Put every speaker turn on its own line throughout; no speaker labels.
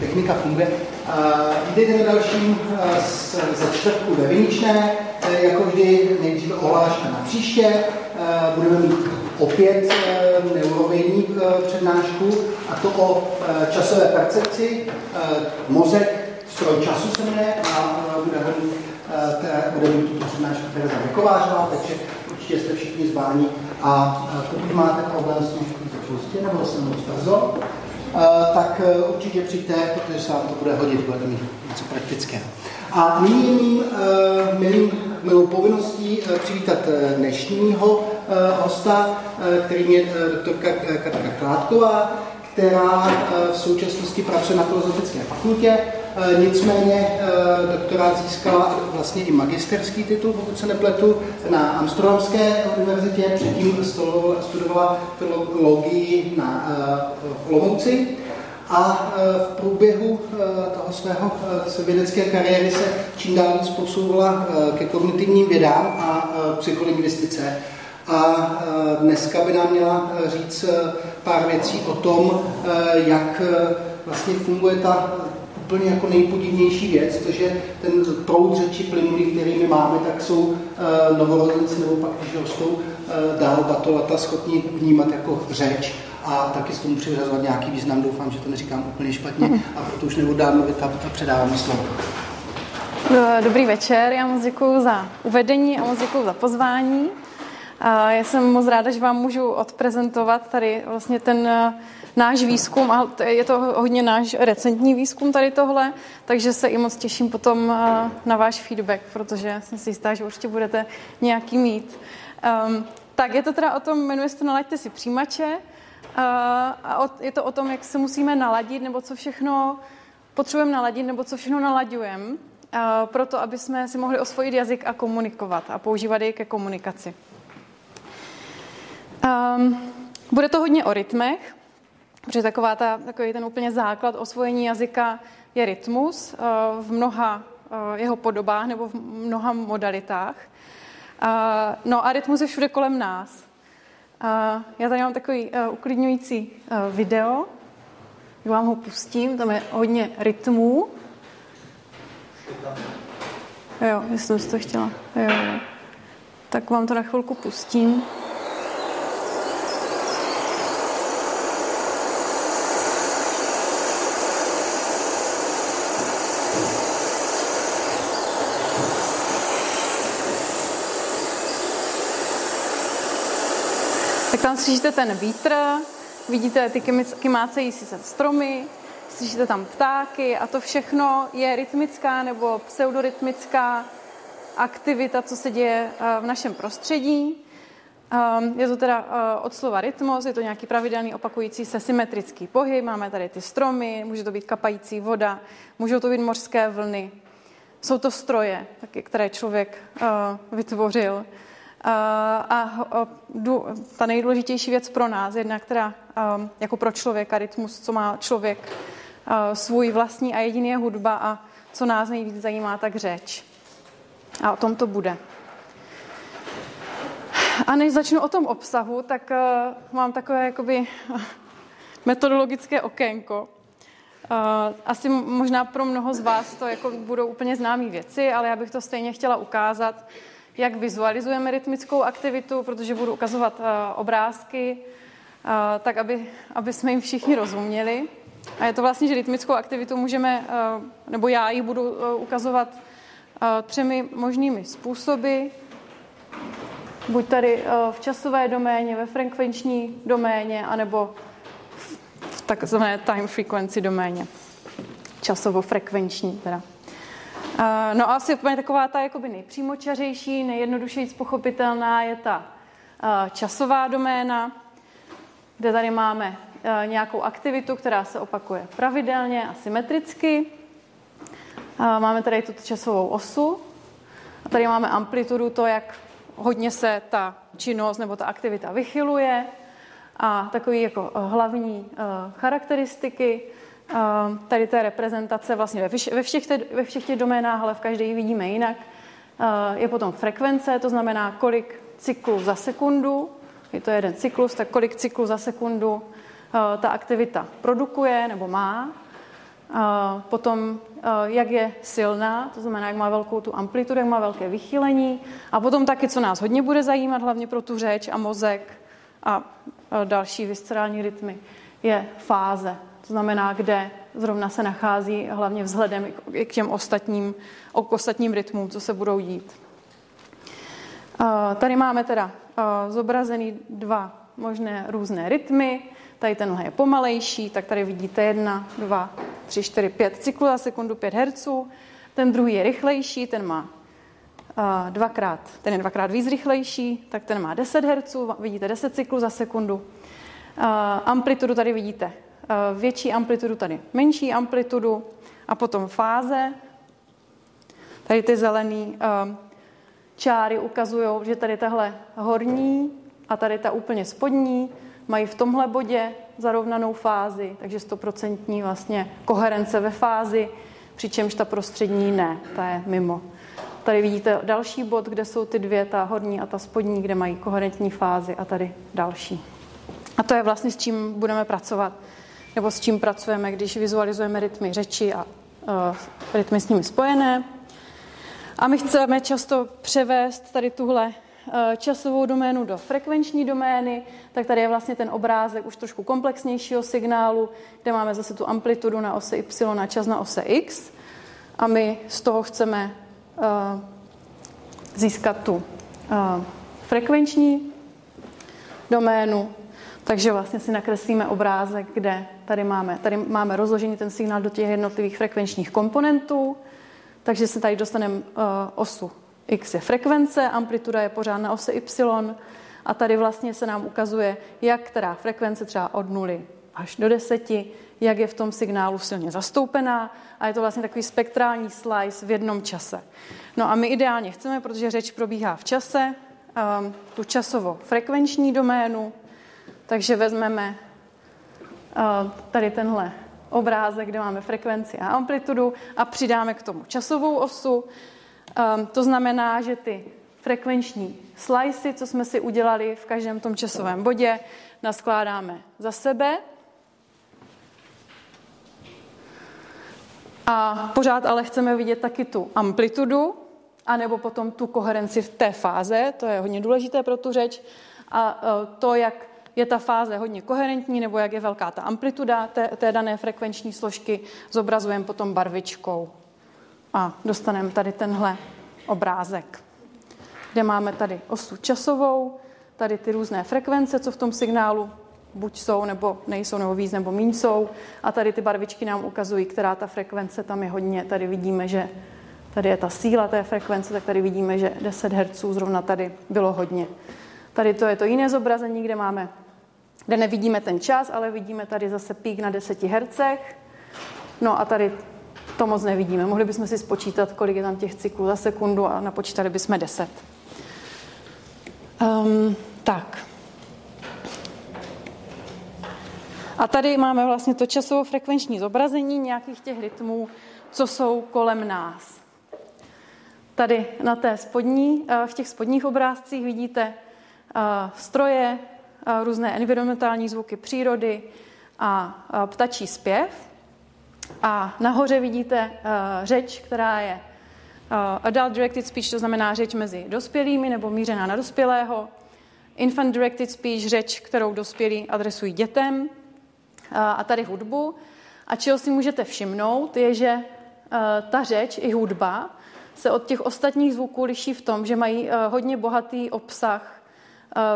technika funguje. Vítejte na dalším ze čtvrtku ve Viničné, jako vždy nejdříve ohláška na příště. Budeme mít opět neurovědní přednášku, a to o časové percepci. Mozek, stroj času se jmenuje a bude hodně bude mít tuto přednášku Tereza Vykovářová, takže určitě jste všichni zváni a pokud máte problém s tím školství nebo se brzo, tak e, určitě přijďte, protože se vám to bude hodit, bude mít něco praktického. A nyní mým, e, milým, milou povinností přivítat dnešního hosta, kterým je doktorka Katka Klátková, která v současnosti pracuje na Filozofické fakultě Eh, nicméně eh, doktorát získala vlastně i magisterský titul, pokud se nepletu, na Amsterdamské univerzitě, předtím studovala filologii na eh, Olomouci a v průběhu toho svého vědecké kariéry se čím dál víc posouvala ke kognitivním vědám a psycholingvistice. A dneska by nám měla říct pár věcí o tom, jak vlastně funguje ta úplně jako nejpodivnější věc, to, že ten proud řeči plynulý, který my máme, tak jsou uh, novorozenci nebo pak, když rostou uh, dál batolata, schopni vnímat jako řeč a taky s tomu přiřazovat nějaký význam. Doufám, že to neříkám úplně špatně a proto už nebudu dát mluvit a předávám slovo.
Eh, dobrý večer, já moc děkuji za uvedení a moc děkuji za pozvání. Já jsem moc ráda, že vám můžu odprezentovat tady vlastně ten náš výzkum, a je to hodně náš recentní výzkum tady tohle, takže se i moc těším potom eh, na váš feedback, protože jsem si jistá, že určitě budete nějaký mít. Um, tak je to teda o tom, jmenuje se to Nalaďte si přijímače uh, a je to o tom, jak se musíme naladit, nebo co všechno potřebujeme naladit, nebo co všechno nalaďujeme, uh, proto aby jsme si mohli osvojit jazyk a komunikovat a používat jej ke komunikaci. Um, bude to hodně o rytmech, Protože taková ta, takový ten úplně základ osvojení jazyka je rytmus eh, v mnoha eh, jeho podobách nebo v mnoha modalitách. Eh, no a rytmus je všude kolem nás. Já tady mám takový uklidňující video, vám ho pustím, tam je hodně rytmů. Jo, jestli jsem to chtěla. Jo. Tak vám to na chvilku pustím. Tam slyšíte ten vítr, vidíte ty kymácející se stromy, slyšíte tam ptáky a to všechno je rytmická nebo pseudorytmická aktivita, co se děje eh, v našem prostředí. Ehm, je to teda eh, od slova rytmus, je to nějaký pravidelný opakující se symetrický pohyb. Máme tady ty stromy, může to být kapající voda, můžou to být mořské vlny. Jsou to stroje, které člověk eh, vytvořil. A ta nejdůležitější věc pro nás, jedna, která jako pro člověka, rytmus, co má člověk svůj vlastní a jediný je hudba a co nás nejvíc zajímá, tak řeč. A o tom to bude. A než začnu o tom obsahu, tak mám takové jakoby metodologické okénko. Asi možná pro mnoho z vás to jako budou úplně známé věci, ale já bych to stejně chtěla ukázat, jak vizualizujeme rytmickou aktivitu, protože budu ukazovat uh, obrázky, uh, tak aby, aby jsme jim všichni rozuměli. A je to vlastně, že rytmickou aktivitu můžeme, uh, nebo já ji budu ukazovat třemi možnými způsoby. Buď tady v časové doméně, ve frekvenční doméně, anebo v takzvané time frequency doméně. Časovo-frekvenční teda. No a asi úplně taková ta jakoby nejpřímočařejší, nejjednodušeji pochopitelná je ta časová doména, kde tady máme nějakou aktivitu, která se opakuje pravidelně a symetricky. Máme tady tu časovou osu a tady máme amplitudu, to, jak hodně se ta činnost nebo ta aktivita vychyluje a takové jako hlavní charakteristiky tady té reprezentace vlastně ve, všech, ve, všech těch doménách, ale v každé ji vidíme jinak. Je potom frekvence, to znamená, kolik cyklů za sekundu, je to jeden cyklus, tak kolik cyklů za sekundu ta aktivita produkuje nebo má. potom jak je silná, to znamená, jak má velkou tu amplitudu, jak má velké vychýlení a potom taky, co nás hodně bude zajímat, hlavně pro tu řeč a mozek a další viscerální rytmy, je fáze. To znamená, kde zrovna se nachází, hlavně vzhledem k těm ostatním, k ostatním rytmům, co se budou dít. Tady máme teda zobrazený dva možné různé rytmy. Tady tenhle je pomalejší, tak tady vidíte jedna, dva, tři, čtyři, pět cyklů za sekundu, pět herců. Ten druhý je rychlejší, ten má dvakrát, ten je dvakrát víc rychlejší, tak ten má 10 herců, vidíte 10 cyklů za sekundu. Amplitudu tady vidíte větší amplitudu, tady menší amplitudu a potom fáze. Tady ty zelené čáry ukazují, že tady tahle horní a tady ta úplně spodní mají v tomhle bodě zarovnanou fázi, takže stoprocentní vlastně koherence ve fázi, přičemž ta prostřední ne, ta je mimo. Tady vidíte další bod, kde jsou ty dvě, ta horní a ta spodní, kde mají koherentní fázi a tady další. A to je vlastně s čím budeme pracovat, nebo s čím pracujeme, když vizualizujeme rytmy řeči a uh, rytmy s nimi spojené. A my chceme často převést tady tuhle Eh, časovou doménu do frekvenční domény, tak tady je vlastně ten obrázek už trošku komplexnějšího signálu, kde máme zase tu amplitudu na ose Y a čas na ose X. A my z toho chceme uh, získat tu uh, frekvenční doménu, takže vlastně si nakreslíme obrázek, kde tady máme, tady máme rozložení ten signál do těch jednotlivých frekvenčních komponentů, takže se tady dostaneme uh, osu X je frekvence, amplituda je pořád na ose Y a tady vlastně se nám ukazuje, jak která frekvence třeba od nuly až do deseti, jak je v tom signálu silně zastoupená a je to vlastně takový spektrální slice v jednom čase. No a my ideálně chceme, protože řeč probíhá v čase, um, tu časovo-frekvenční doménu, takže vezmeme uh, tady tenhle obrázek, kde máme frekvenci a amplitudu a přidáme k tomu časovou osu Um, to znamená, že ty frekvenční slicy, co jsme si udělali v každém tom časovém bodě, naskládáme za sebe. A pořád ale chceme vidět taky tu amplitudu, anebo potom tu koherenci v té fáze, to je hodně důležité pro tu řeč, a e, to, jak je ta fáze hodně koherentní, nebo jak je velká ta amplituda té, té dané frekvenční složky, zobrazujeme potom barvičkou a dostaneme tady tenhle obrázek, kde máme tady osu časovou, tady ty různé frekvence, co v tom signálu buď jsou, nebo nejsou, nebo víc, nebo míň jsou. A tady ty barvičky nám ukazují, která ta frekvence tam je hodně. Tady vidíme, že tady je ta síla té frekvence, tak tady vidíme, že 10 Hz zrovna tady bylo hodně. Tady to je to jiné zobrazení, kde máme, kde nevidíme ten čas, ale vidíme tady zase pík na 10 Hz. No a tady to moc nevidíme. Mohli bychom si spočítat, kolik je tam těch cyklů za sekundu a napočítali bychom 10. Um, ehm, tak. A tady máme vlastně to časovo-frekvenční zobrazení nějakých těch rytmů, co jsou kolem nás. Tady na té spodní, eh, v těch spodních obrázcích vidíte eh, stroje, různé environmentální zvuky přírody a ptačí zpěv. A nahoře vidíte uh, řeč, která je uh, adult directed speech, to znamená řeč mezi dospělými nebo mířená na dospělého. Infant directed speech, řeč, kterou dospělí adresují dětem. Uh, a tady hudbu. A čeho si můžete všimnout, je, že ta řeč i hudba se od těch ostatních zvuků liší v tom, že mají hodně bohatý obsah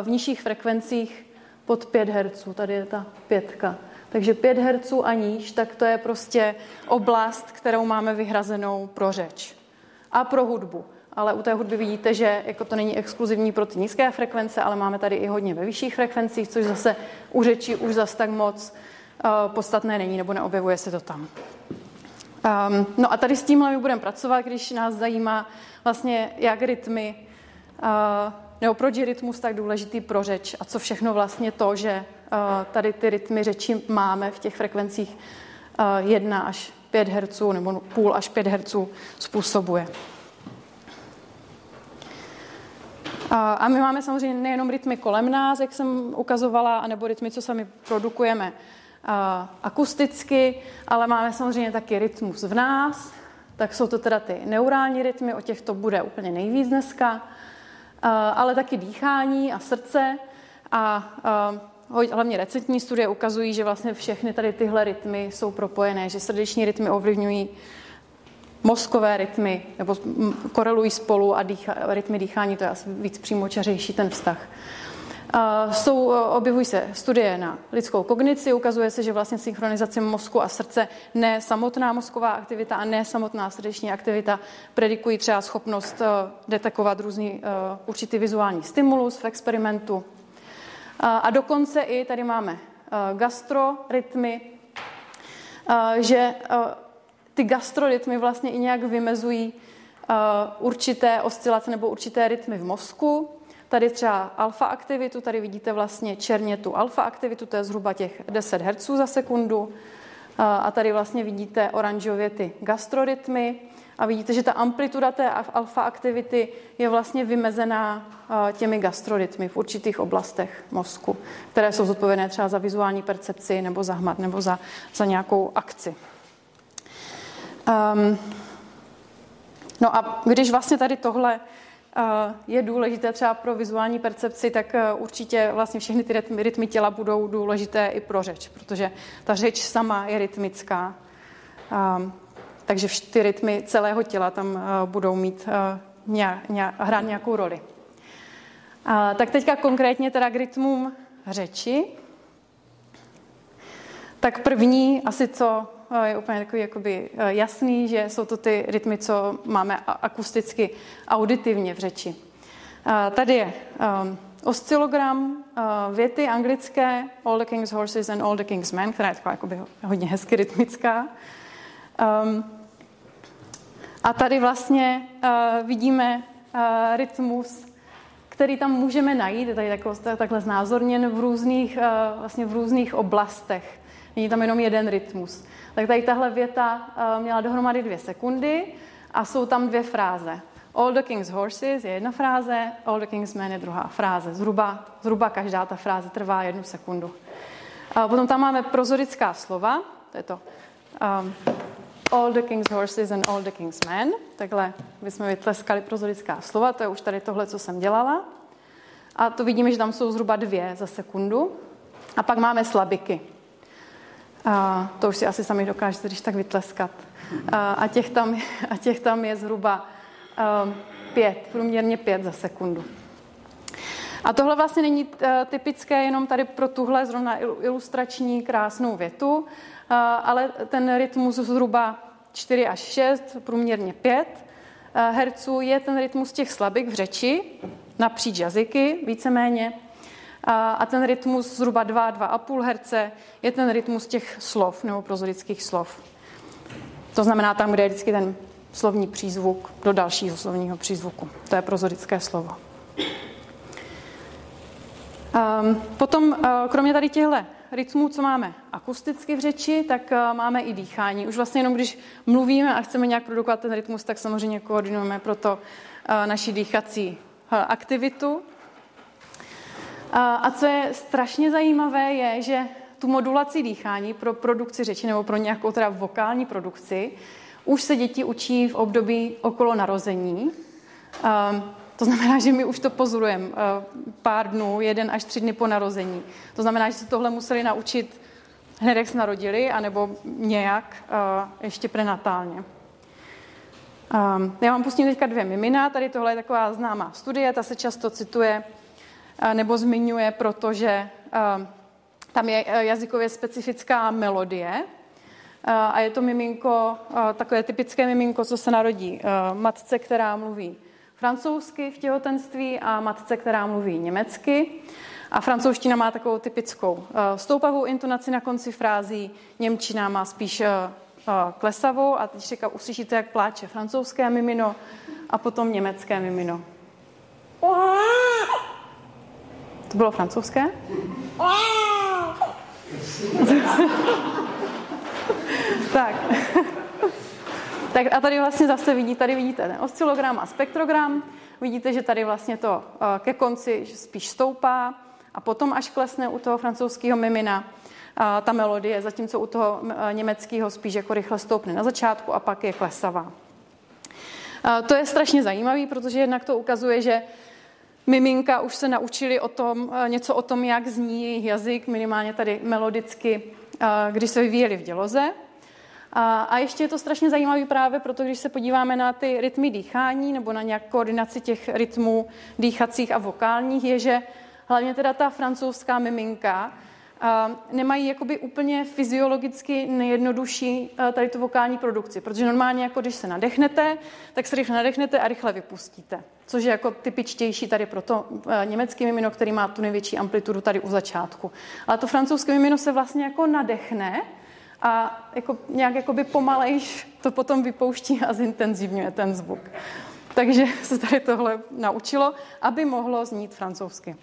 v nižších frekvencích pod 5 Hz. Tady je ta pětka. Takže 5 Hz a níž, tak to je prostě oblast, kterou máme vyhrazenou pro řeč a pro hudbu. Ale u té hudby vidíte, že jako to není exkluzivní pro ty nízké frekvence, ale máme tady i hodně ve vyšších frekvencích, což zase u řeči už zas tak moc uh, podstatné není, nebo neobjevuje se to tam. Um, no a tady s tímhle my budeme pracovat, když nás zajímá vlastně, jak rytmy, uh, nebo proč je rytmus tak důležitý pro řeč a co všechno vlastně to, že tady ty rytmy řeči máme v těch frekvencích 1 až 5 Hz nebo půl až 5 Hz způsobuje. A my máme samozřejmě nejenom rytmy kolem nás, jak jsem ukazovala, anebo rytmy, co sami produkujeme akusticky, ale máme samozřejmě taky rytmus v nás, tak jsou to teda ty neurální rytmy, o těch to bude úplně nejvíc dneska, ale taky dýchání a srdce a hlavně recentní studie ukazují, že vlastně všechny tady tyhle rytmy jsou propojené, že srdeční rytmy ovlivňují mozkové rytmy, nebo korelují spolu a dýcha, rytmy dýchání, to je asi víc přímočařejší ten vztah. Jsou, objevují se studie na lidskou kognici, ukazuje se, že vlastně synchronizace mozku a srdce, ne samotná mozková aktivita a ne samotná srdeční aktivita predikují třeba schopnost detekovat různý určitý vizuální stimulus v experimentu. A dokonce i tady máme gastrorytmy, že ty gastrorytmy vlastně i nějak vymezují určité oscilace nebo určité rytmy v mozku. Tady třeba alfa aktivitu, tady vidíte vlastně černě tu alfa aktivitu, to je zhruba těch 10 Hz za sekundu. A tady vlastně vidíte oranžově ty gastrorytmy a vidíte, že ta amplituda té alfa aktivity je vlastně vymezená těmi gastrorytmy v určitých oblastech mozku, které jsou zodpovědné třeba za vizuální percepci nebo za hmat nebo za, za nějakou akci. Um, no a když vlastně tady tohle je důležité třeba pro vizuální percepci, tak e, určitě vlastně všechny ty rytmy, rytmy těla budou důležité i pro řeč, protože ta řeč sama je rytmická. Takže ty rytmy celého těla tam uh, budou mít nějak, hrát nějakou roli. Tak teďka konkrétně teda k rytmům řeči. Tak první, asi co je úplně takový jakoby jasný, že jsou to ty rytmy, co máme akusticky, auditivně v řeči. Tady je um, oscilogram věty anglické All the King's Horses and All the King's Men, která je taková jakoby hodně hezky rytmická. Um, a tady vlastně vidíme rytmus, který tam můžeme najít, je tady takhle znázorněn v různých, vlastně v různých oblastech. Není tam jenom jeden rytmus. Tak tady tahle věta uh, měla dohromady dvě sekundy a jsou tam dvě fráze. All the king's horses je jedna fráze, all the king's men je druhá fráze. Zhruba, zhruba každá ta fráze trvá jednu sekundu. A potom tam máme prozorická slova, to je to um, all the king's horses and all the king's men. Takhle bychom vytleskali prozorická slova, to je už tady tohle, co jsem dělala. A to vidíme, že tam jsou zhruba dvě za sekundu. A pak máme slabiky. A to už si asi sami dokážete, když tak vytleskat. A, těch, tam, a těch tam je zhruba um, pět, průměrně pět za sekundu. A tohle vlastně není eh, typické jenom tady pro tuhle zrovna ilustrační krásnou větu, uh, ale ten rytmus zhruba 4 až 6, průměrně 5 uh, herců je ten rytmus těch slabik v řeči, napříč jazyky víceméně. A ten rytmus zhruba 2-2,5 herce je ten rytmus těch slov nebo prozorických slov. To znamená tam, kde je vždycky ten slovní přízvuk do dalšího slovního přízvuku. To je prozorické slovo. Um, potom, uh, kromě tady těchto rytmů, co máme akusticky v řeči, tak uh, máme i dýchání. Už vlastně jenom když mluvíme a chceme nějak produkovat ten rytmus, tak samozřejmě koordinujeme proto uh, naši dýchací aktivitu. A co je strašně zajímavé, je, že tu modulaci dýchání pro produkci řeči nebo pro nějakou teda vokální produkci už se děti učí v období okolo narození. To znamená, že my už to pozorujeme pár dnů, jeden až tři dny po narození. To znamená, že se tohle museli naučit hned, jak se narodili, anebo nějak ještě prenatálně. Já vám pustím teďka dvě mimina. Tady tohle je taková známá studie, ta se často cituje nebo zmiňuje, protože tam je jazykově specifická melodie a je to miminko, takové typické miminko, co se narodí matce, která mluví francouzsky v těhotenství a matce, která mluví německy. A francouzština má takovou typickou stoupavou intonaci na konci frází, němčina má spíš klesavou a teď říká, uslyšíte, jak pláče francouzské mimino a potom německé mimino. To bylo francouzské? tak. tak a tady vlastně zase vidíte, tady vidíte ten oscilogram a spektrogram. Vidíte, že tady vlastně to eh, ke konci spíš stoupá a potom až klesne u toho francouzského mimina. ta melodie, zatímco u toho německého spíš jako rychle stoupne na začátku a pak je klesavá. To je strašně zajímavý, protože jednak to ukazuje, že miminka už se naučili o tom, něco o tom, jak zní jejich jazyk, minimálně tady melodicky, když se vyvíjeli v děloze. A, a ještě je to strašně zajímavé právě proto, když se podíváme na ty rytmy dýchání nebo na nějak koordinaci těch rytmů dýchacích a vokálních, je, že hlavně teda ta francouzská miminka nemají jakoby úplně fyziologicky nejjednodušší tady tu vokální produkci, protože normálně jako když se nadechnete, tak se rychle nadechnete a rychle vypustíte, což je jako typičtější tady pro to německé mimino, který má tu největší amplitudu tady u začátku. Ale to francouzské mimino se vlastně jako nadechne a jako, nějak jakoby pomalejš to potom vypouští a zintenzivňuje ten zvuk. Takže se tady tohle naučilo, aby mohlo znít francouzsky.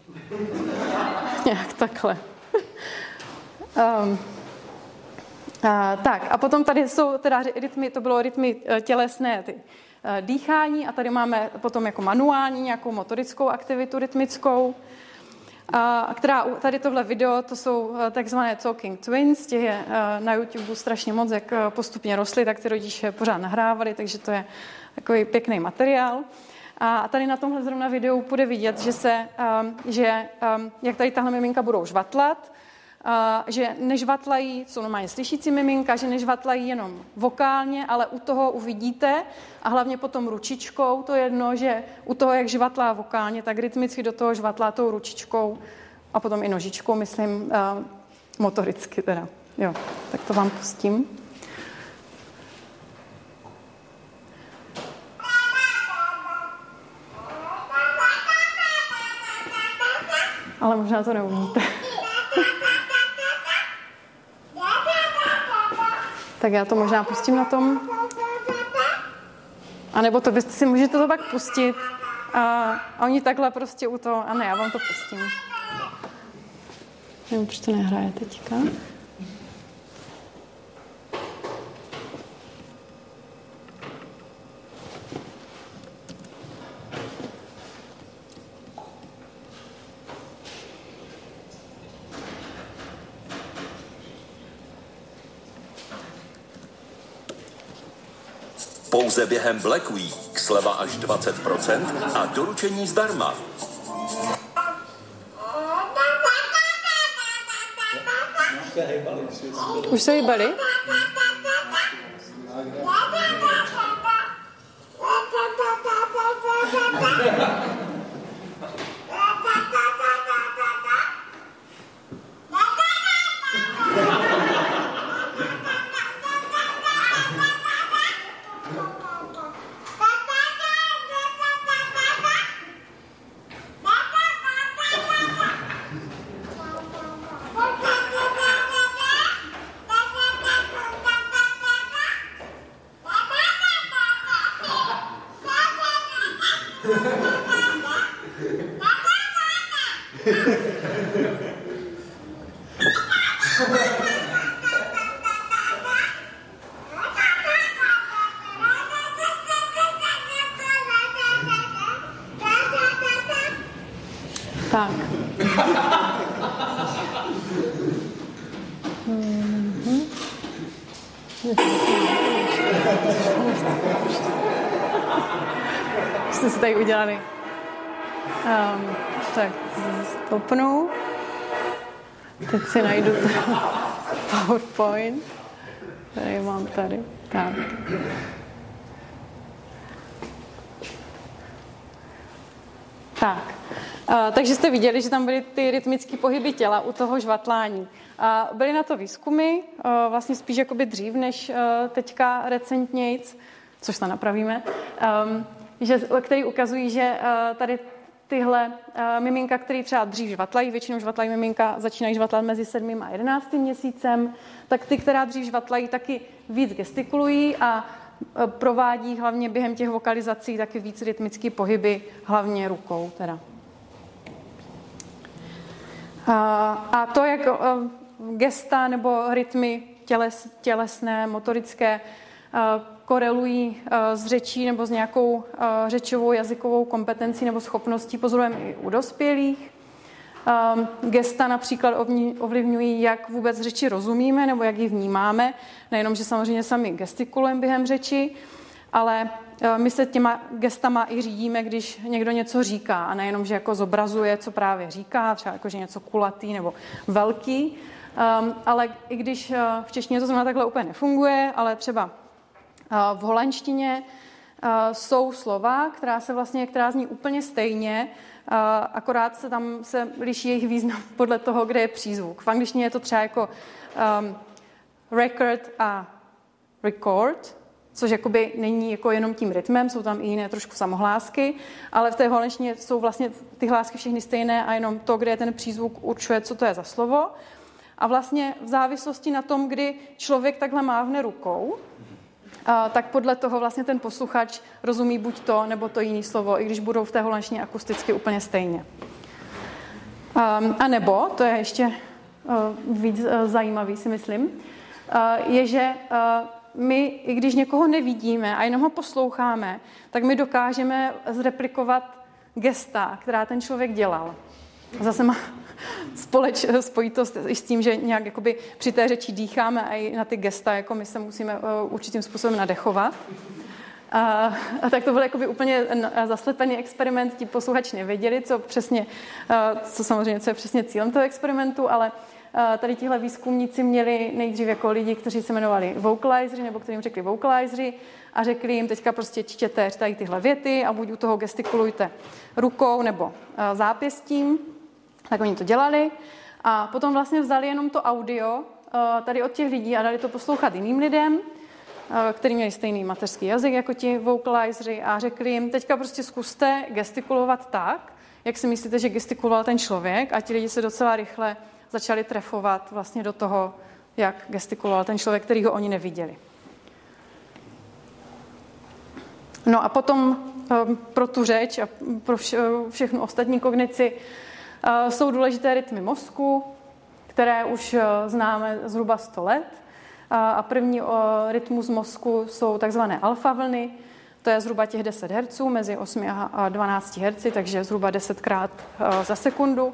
Nějak takhle. Um, a, tak a potom tady jsou teda rytmy, to bylo rytmy e, tělesné, ty e, dýchání a tady máme potom jako manuální nějakou motorickou aktivitu rytmickou a která tady tohle video, to jsou eh, takzvané Talking Twins, těch je na YouTube strašně moc, jak postupně rostly, tak ty rodiče pořád nahrávali, takže to je takový pěkný materiál. A tady na tomhle zrovna videu bude vidět, že, se, že jak tady tahle miminka budou žvatlat, že nežvatlají, jsou normálně slyšící miminka, že nežvatlají jenom vokálně, ale u toho uvidíte a hlavně potom ručičkou, to jedno, že u toho, jak žvatlá vokálně, tak rytmicky do toho žvatlá tou ručičkou a potom i nožičkou, myslím, motoricky teda. Jo, tak to vám pustím. Ale možná to neumíte. Tak já to možná pustím na tom. A nebo to byste si můžete to pak pustit. A, a oni takhle prostě u toho, a ne, já vám to pustím. Nevím, proč to nehraje teďka.
Pouze během Black Week sleva až 20% a doručení zdarma.
Už se hýbali? Tak. Mhm. Jste si tady udělali. Um, tak stopnu. Teď si najdu PowerPoint, který mám tady. Tak. Tak. Uh, takže jste viděli, že tam byly ty rytmické pohyby těla u toho žvatlání. A byly na to výzkumy, uh, vlastně spíš jakoby dřív než uh, teďka recentnějc, což to napravíme, um, že, který ukazují, že tady tyhle uh, miminka, které třeba dřív žvatlají, většinou žvatlají miminka, začínají žvatlat mezi 7. a 11. měsícem, tak ty, která dřív žvatlají, taky víc gestikulují a uh, provádí hlavně během těch vokalizací taky víc rytmické pohyby, hlavně rukou teda. A, to, jak uh, gesta nebo rytmy těles, tělesné, motorické, korelují s řečí nebo s nějakou řečovou jazykovou kompetencí nebo schopností, pozorujeme i u dospělých. Um, gesta například ovlivňují, jak vůbec řeči rozumíme nebo jak ji vnímáme. Nejenom, že samozřejmě sami gestikulujeme během řeči, ale my se těma gestama i řídíme, když někdo něco říká a nejenom, že jako zobrazuje, co právě říká, třeba jako, že něco kulatý nebo velký, um, ale i když v češtině to zrovna takhle úplně nefunguje, ale třeba v holandštině jsou slova, která se vlastně, která zní úplně stejně, akorát se tam se liší jejich význam podle toho, kde je přízvuk. V angličtině je to třeba jako um, record a record, což jakoby není jako jenom tím rytmem, jsou tam i jiné trošku samohlásky, ale v té holandštině jsou vlastně ty hlásky všechny stejné a jenom to, kde je ten přízvuk, určuje, co to je za slovo. A vlastně v závislosti na tom, kdy člověk takhle mávne rukou, tak podle toho vlastně ten posluchač rozumí buď to, nebo to jiné slovo, i když budou v té holandštině akusticky úplně stejně. Um, a nebo, to je ještě uh, víc uh, zajímavý, si myslím, uh, je, že my, i když někoho nevidíme a jenom ho posloucháme, tak my dokážeme zreplikovat gesta, která ten člověk dělal. Zase má společ, spojitost i s tím, že nějak jakoby při té řeči dýcháme a i na ty gesta, jako my se musíme uh, určitým způsobem nadechovat. A, a tak to byl jakoby úplně zaslepený experiment, ti posluchači nevěděli, co přesně, uh, co samozřejmě, co je přesně cílem toho experimentu, ale tady tihle výzkumníci měli nejdřív jako lidi, kteří se jmenovali vocalizery, nebo kterým řekli vocalizery, a řekli jim teďka prostě čtěte tady tyhle věty a buď u toho gestikulujte rukou nebo zápěstím tak oni to dělali a potom vlastně vzali jenom to audio eh, tady od těch lidí a dali to poslouchat jiným lidem, eh, který měli stejný mateřský jazyk jako ti vocalizery a řekli jim, teďka prostě zkuste gestikulovat tak, jak si myslíte, že gestikuloval ten člověk a ti lidi se docela rychle začali trefovat vlastně do toho, jak gestikuloval ten člověk, který ho oni neviděli. No a potom eh, pro tu řeč a pro všechnu ostatní kognici jsou důležité rytmy mozku, které už eh, známe zhruba 100 let. Eh, a první rytmus mozku jsou takzvané alfa vlny, to je zhruba těch 10 Hz, mezi 8 a 12 Hz, takže zhruba 10 krát za sekundu,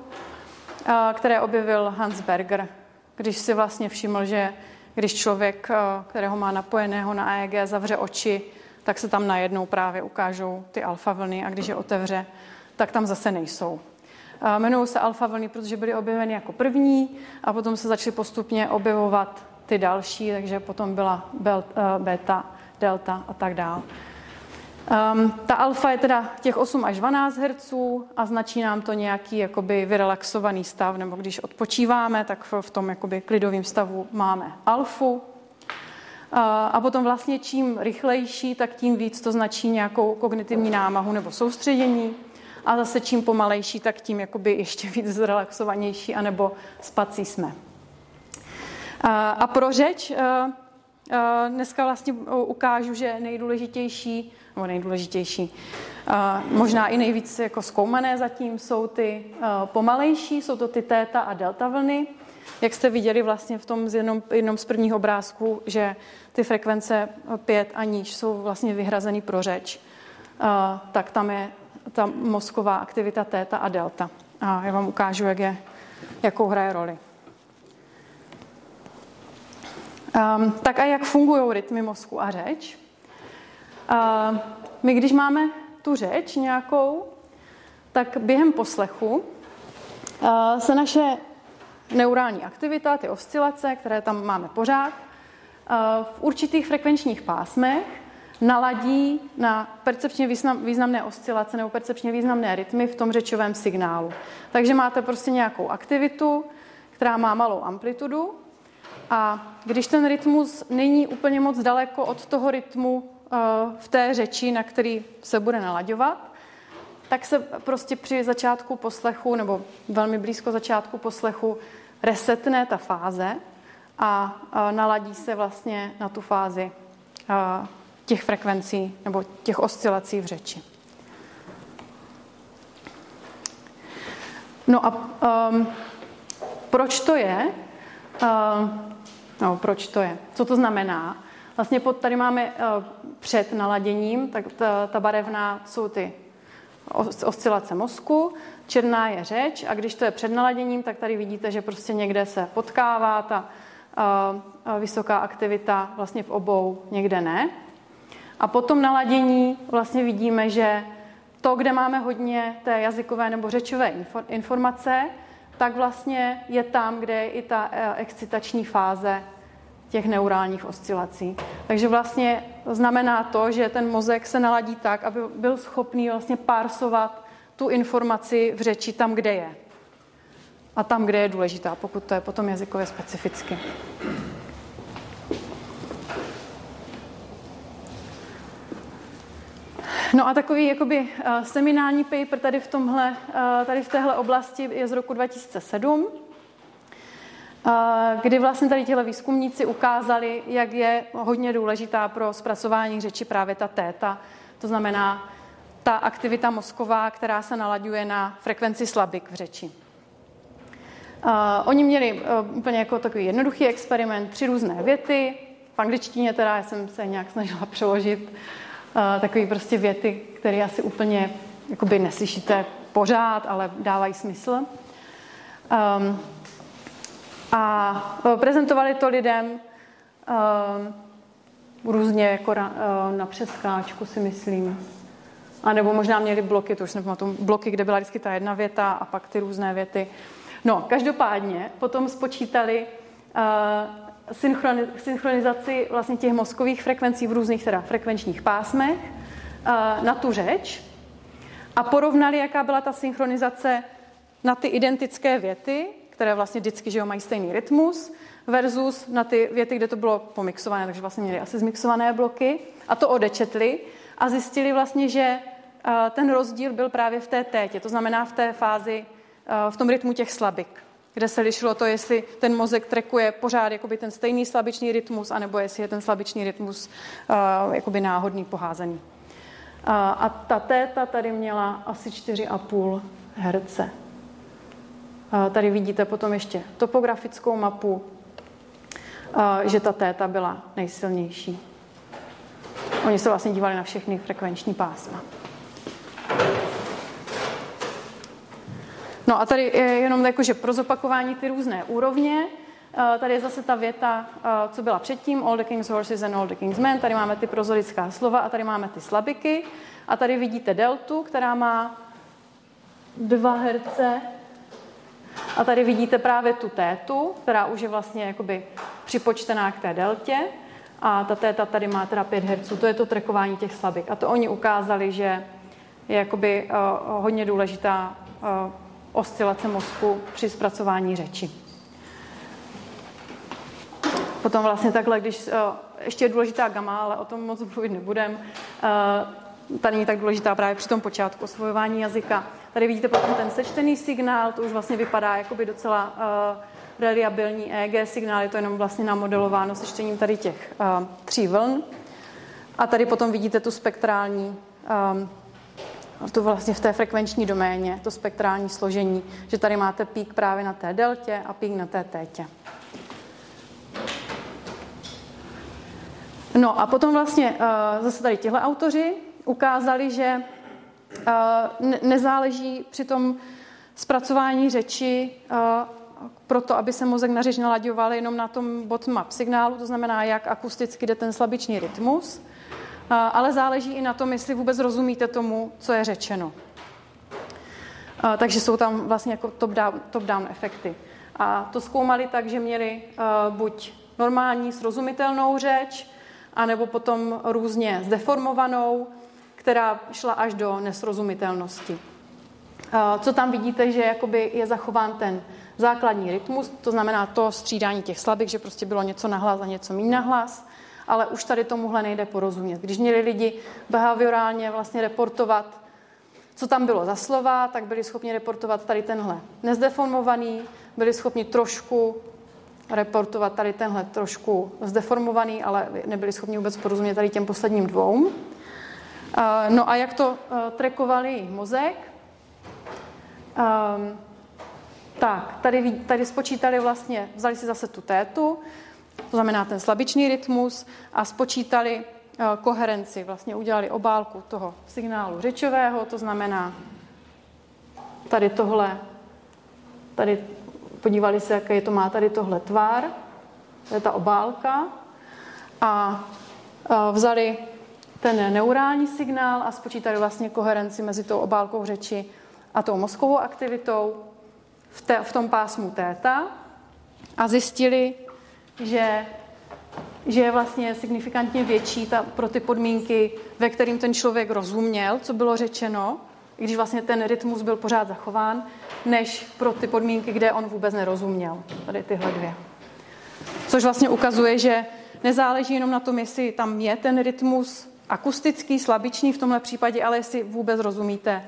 které objevil Hans Berger, když si vlastně všiml, že když člověk, kterého má napojeného na EEG, zavře oči, tak se tam najednou právě ukážou ty alfa vlny a když je otevře, tak tam zase nejsou. Jmenují se alfa vlny, protože byly objeveny jako první a potom se začaly postupně objevovat ty další, takže potom byla eh, beta, delta a tak dále. Um, ta alfa je teda těch 8 až 12 Hz a značí nám to nějaký jakoby vyrelaxovaný stav, nebo když odpočíváme, tak v, v tom jakoby klidovém stavu máme alfu. Uh, a potom vlastně čím rychlejší, tak tím víc to značí nějakou kognitivní námahu nebo soustředění a zase čím pomalejší, tak tím jakoby ještě víc zrelaxovanější, anebo spací jsme. A pro řeč dneska vlastně ukážu, že nejdůležitější, nebo nejdůležitější, možná i nejvíc jako zkoumané zatím jsou ty pomalejší, jsou to ty téta a delta vlny. Jak jste viděli vlastně v tom z jednom, jednom z prvních obrázků, že ty frekvence 5 a níž jsou vlastně vyhrazeny pro řeč, tak tam je ta mozková aktivita téta a delta. A já vám ukážu, jak je, jakou hraje roli. Um, tak a jak fungují rytmy mozku a řeč? Uh, my, když máme tu řeč nějakou, tak během poslechu uh, se naše neurální aktivita, ty oscilace, které tam máme pořád, uh, v určitých frekvenčních pásmech naladí na percepčně významné oscilace nebo percepčně významné rytmy v tom řečovém signálu. Takže máte prostě nějakou aktivitu, která má malou amplitudu a když ten rytmus není úplně moc daleko od toho rytmu eh, v té řeči, na který se bude nalaďovat, tak se prostě při začátku poslechu nebo velmi blízko začátku poslechu resetne ta fáze a naladí se vlastně na tu fázi eh, těch frekvencí nebo těch oscilací v řeči. No a um, proč to je? Um, no, proč to je? Co to znamená? Vlastně pod, tady máme uh, před naladěním, tak ta, ta barevná jsou ty oscilace mozku, černá je řeč a když to je před naladěním, tak tady vidíte, že prostě někde se potkává ta vysoká aktivita vlastně v obou, někde ne. A potom naladění vlastně vidíme, že to, kde máme hodně té jazykové nebo řečové informace, tak vlastně je tam, kde je i ta e, excitační fáze těch neurálních oscilací. Takže vlastně znamená to, že ten mozek se naladí tak, aby byl schopný vlastně parsovat tu informaci v řeči tam, kde je. A tam, kde je důležitá, pokud to je potom jazykově specificky. No a takový jakoby uh, seminální paper tady v, tomhle, uh, tady v téhle oblasti je z roku 2007, uh, kdy vlastně tady těhle výzkumníci ukázali, jak je hodně důležitá pro zpracování řeči právě ta téta, to znamená ta aktivita mozková, která se nalaďuje na frekvenci slabik v řeči. Uh, oni měli uh, úplně jako takový jednoduchý experiment, tři různé věty, v angličtině teda já jsem se nějak snažila přeložit uh, takový prostě věty, které asi úplně jakoby neslyšíte pořád, ale dávají smysl. Um, a prezentovali to lidem um, různě jako na, uh, na přeskáčku, si myslím. A nebo možná měli bloky, to už nepamatuju, bloky, kde byla vždycky ta jedna věta a pak ty různé věty. No, každopádně potom spočítali synchronizaci vlastně těch mozkových frekvencí v různých teda frekvenčních pásmech uh, na tu řeč a porovnali, jaká byla ta synchronizace na ty identické věty, které vlastně vždycky že jo, mají stejný rytmus, versus na ty věty, kde to bylo pomixované, takže vlastně měli asi zmixované bloky a to odečetli a zjistili vlastně, že ten rozdíl byl právě v té tétě, to znamená v té fázi, v tom rytmu těch slabik, kde se lišilo to, jestli ten mozek trekuje pořád jakoby ten stejný slabičný rytmus, anebo jestli je ten slabičný rytmus jakoby náhodný, poházený. A ta téta tady měla asi 4,5 Hz. Tady vidíte potom ještě topografickou mapu, že ta téta byla nejsilnější. Oni se vlastně dívali na všechny frekvenční pásma. No a tady je jenom jakože pro zopakování ty různé úrovně. Eh, tady je zase ta věta, eh, co byla předtím, all the king's horses and all the king's men. Tady máme ty prozorická slova a tady máme ty slabiky. A tady vidíte deltu, která má 2 Hz. A tady vidíte právě tu tétu, která už je vlastně jakoby připočtená k té deltě. A ta téta tady má teda 5 Hz. To je to trekování těch slabik. A to oni ukázali, že je jakoby uh, hodně důležitá oscilace mozku při zpracování řeči. Potom vlastně takhle, když uh, ještě je důležitá gama, ale o tom moc mluvit nebudem, uh, ta není tak důležitá právě při tom počátku osvojování jazyka. Tady vidíte potom ten sečtený signál, to už vlastně vypadá jakoby docela uh, reliabilní EEG signál, je to jenom vlastně namodelováno sečtením tady těch tří vln. A tady potom vidíte tu spektrální to vlastně v té frekvenční doméně, to spektrální složení, že tady máte pík právě na té deltě a pík na té tétě. No a potom vlastně uh, zase tady tihle autoři ukázali, že uh, nezáleží při tom zpracování řeči uh, proto, aby se mozek na řeč nalaďoval jenom na tom bottom-up signálu, to znamená, jak akusticky jde ten slabičný rytmus, ale záleží i na tom, jestli vůbec rozumíte tomu, co je řečeno. Takže jsou tam vlastně jako top-down, top-down efekty. A to zkoumali tak, že měli buď normální srozumitelnou řeč, anebo potom různě zdeformovanou, která šla až do nesrozumitelnosti. Co tam vidíte, že jakoby je zachován ten základní rytmus, to znamená to střídání těch slabik, že prostě bylo něco nahlas a něco méně nahlas ale už tady tomuhle nejde porozumět. Když měli lidi behaviorálně vlastně reportovat, co tam bylo za slova, tak byli schopni reportovat tady tenhle nezdeformovaný, byli schopni trošku reportovat tady tenhle trošku zdeformovaný, ale nebyli schopni vůbec porozumět tady těm posledním dvou. No a jak to e, trekovali mozek? Um, tak, tady, tady spočítali vlastně, vzali si zase tu tétu, to znamená ten slabičný rytmus a spočítali koherenci, vlastně udělali obálku toho signálu řečového, to znamená tady tohle, tady podívali se, jaký to má tady tohle tvar, to je ta obálka, a vzali ten neurální signál a spočítali vlastně koherenci mezi tou obálkou řeči a tou mozkovou aktivitou v, te, v tom pásmu téta a zjistili, že, že je vlastně signifikantně větší ta, pro ty podmínky, ve kterým ten člověk rozuměl, co bylo řečeno, když vlastně ten rytmus byl pořád zachován, než pro ty podmínky, kde on vůbec nerozuměl. Tady tyhle dvě. Což vlastně ukazuje, že nezáleží jenom na tom, jestli tam je ten rytmus akustický, slabičný v tomhle případě, ale jestli vůbec rozumíte,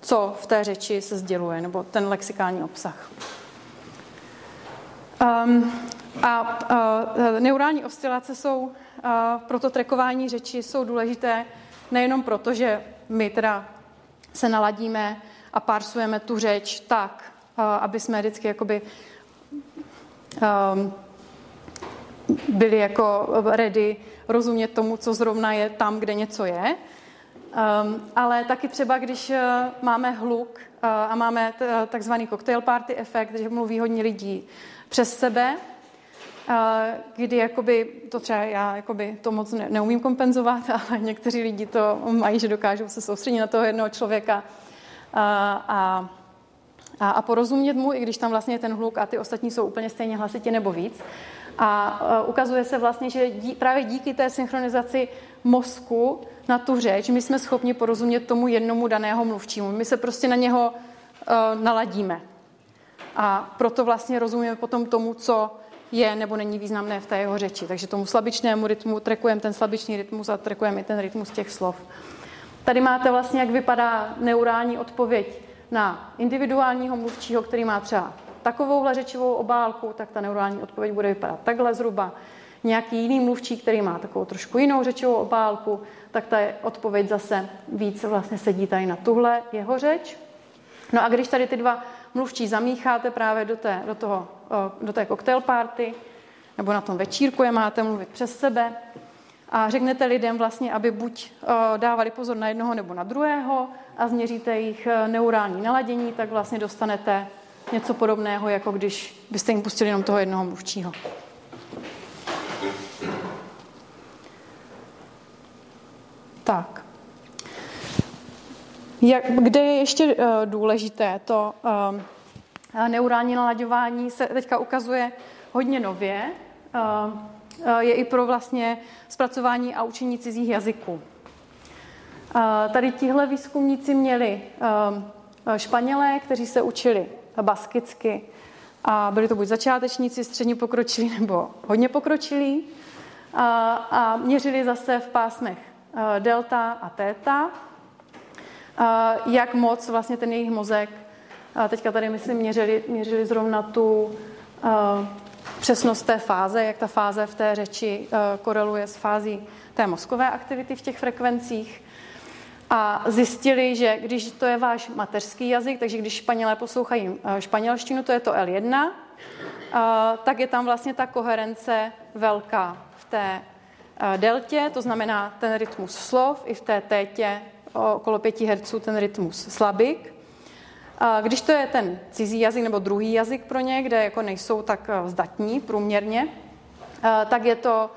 co v té řeči se sděluje, nebo ten lexikální obsah. Um, a uh, neurální oscilace jsou uh, pro to trekování řeči jsou důležité nejenom proto, že my teda se naladíme a parsujeme tu řeč tak, uh, aby jsme vždycky jakoby um, byli jako ready rozumět tomu, co zrovna je tam, kde něco je. Um, ale taky třeba, když uh, máme hluk uh, a máme t- takzvaný cocktail party efekt, že mluví hodně lidí přes sebe, uh, kdy jakoby, to třeba já jakoby to moc ne- neumím kompenzovat, ale někteří lidi to mají, že dokážou se soustředit na toho jednoho člověka uh, a, a, a porozumět mu, i když tam vlastně je ten hluk a ty ostatní jsou úplně stejně hlasitě nebo víc. A ukazuje se vlastně, že dí, právě díky té synchronizaci mozku na tu řeč my jsme schopni porozumět tomu jednomu daného mluvčímu. My se prostě na něho uh, naladíme. A proto vlastně rozumíme potom tomu, co je nebo není významné v té jeho řeči. Takže tomu slabičnému rytmu trekujeme ten slabičný rytmus a trekujeme i ten rytmus těch slov. Tady máte vlastně, jak vypadá neurální odpověď na individuálního mluvčího, který má třeba takovouhle řečovou obálku, tak ta neurální odpověď bude vypadat takhle zhruba. Nějaký jiný mluvčí, který má takovou trošku jinou řečovou obálku, tak ta odpověď zase víc vlastně sedí tady na tuhle jeho řeč. No a když tady ty dva mluvčí zamícháte právě do té, do toho, do té cocktail party, nebo na tom večírku je máte mluvit přes sebe a řeknete lidem vlastně, aby buď dávali pozor na jednoho nebo na druhého a změříte jejich e, neurální naladění, tak vlastně dostanete něco podobného, jako když byste jim pustili jenom toho jednoho mluvčího. Tak. Jak, kde je ještě uh, důležité to uh, neurální nalaďování se teďka ukazuje hodně nově. Je i pro vlastně zpracování a učení cizích jazyků. Tady tihle výzkumníci měli Španělé, kteří se učili baskicky. A byli to buď začátečníci, středně pokročilí nebo hodně pokročilí. A, a měřili zase v pásmech delta a theta, jak moc vlastně ten jejich mozek, teďka tady myslím měřili, měřili zrovna tu a, přesnost té fáze, jak ta fáze v té řeči koreluje s fází té mozkové aktivity v těch frekvencích a zjistili, že když to je váš mateřský jazyk, takže když Španělé poslouchají eh, španělštinu, to je to L1, eh, tak je tam vlastně ta koherence velká v té eh, deltě, to znamená ten rytmus slov, i v té tétě okolo 5 Hz ten rytmus slabik. Když to je ten cizí jazyk nebo druhý jazyk pro ně, kde jako nejsou tak zdatní průměrně, tak je to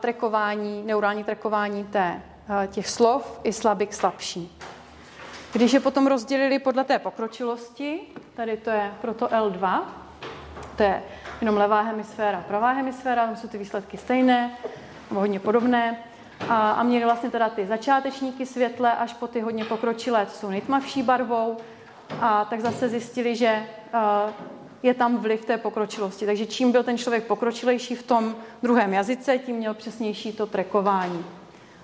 trekování, neurální trekování té Eh, těch slov i slabik slabší. Když je potom rozdělili podle té pokročilosti, tady to je proto L2, to je jenom levá hemisféra, pravá hemisféra, tam jsou ty výsledky stejné, nebo hodně podobné. A, a měli vlastně teda ty začátečníky světle až po ty hodně pokročilé, co jsou nejtmavší barvou. A tak zase zjistili, že uh, je tam vliv té pokročilosti. Takže čím byl ten člověk pokročilejší v tom druhém jazyce, tím měl přesnější to trekování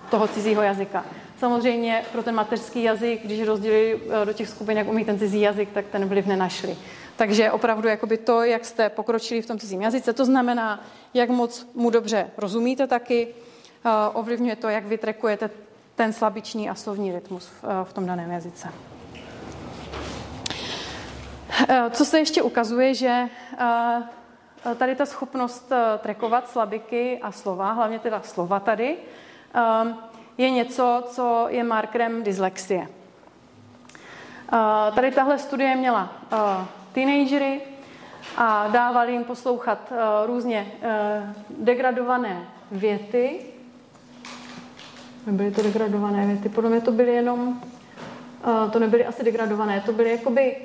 toho cizího jazyka. Samozřejmě pro ten mateřský jazyk, když rozdělili eh, do těch skupin, jak umí ten cizí jazyk, tak ten vliv nenašli. Takže opravdu jakoby to, jak jste pokročili v tom cizím jazyce, to znamená, jak moc mu dobře rozumíte taky, eh, ovlivňuje to, jak vytrekujete ten slabičný a slovní rytmus eh, v tom daném jazyce. Co se ještě ukazuje, že tady ta schopnost trekovat slabiky a slova, hlavně teda slova tady, je něco, co je markerem dyslexie. Tady tahle studie měla teenagery a dávali jim poslouchat různě degradované věty. Nebyly to degradované věty, podle mě to byly jenom, to nebyly asi degradované, to byly jakoby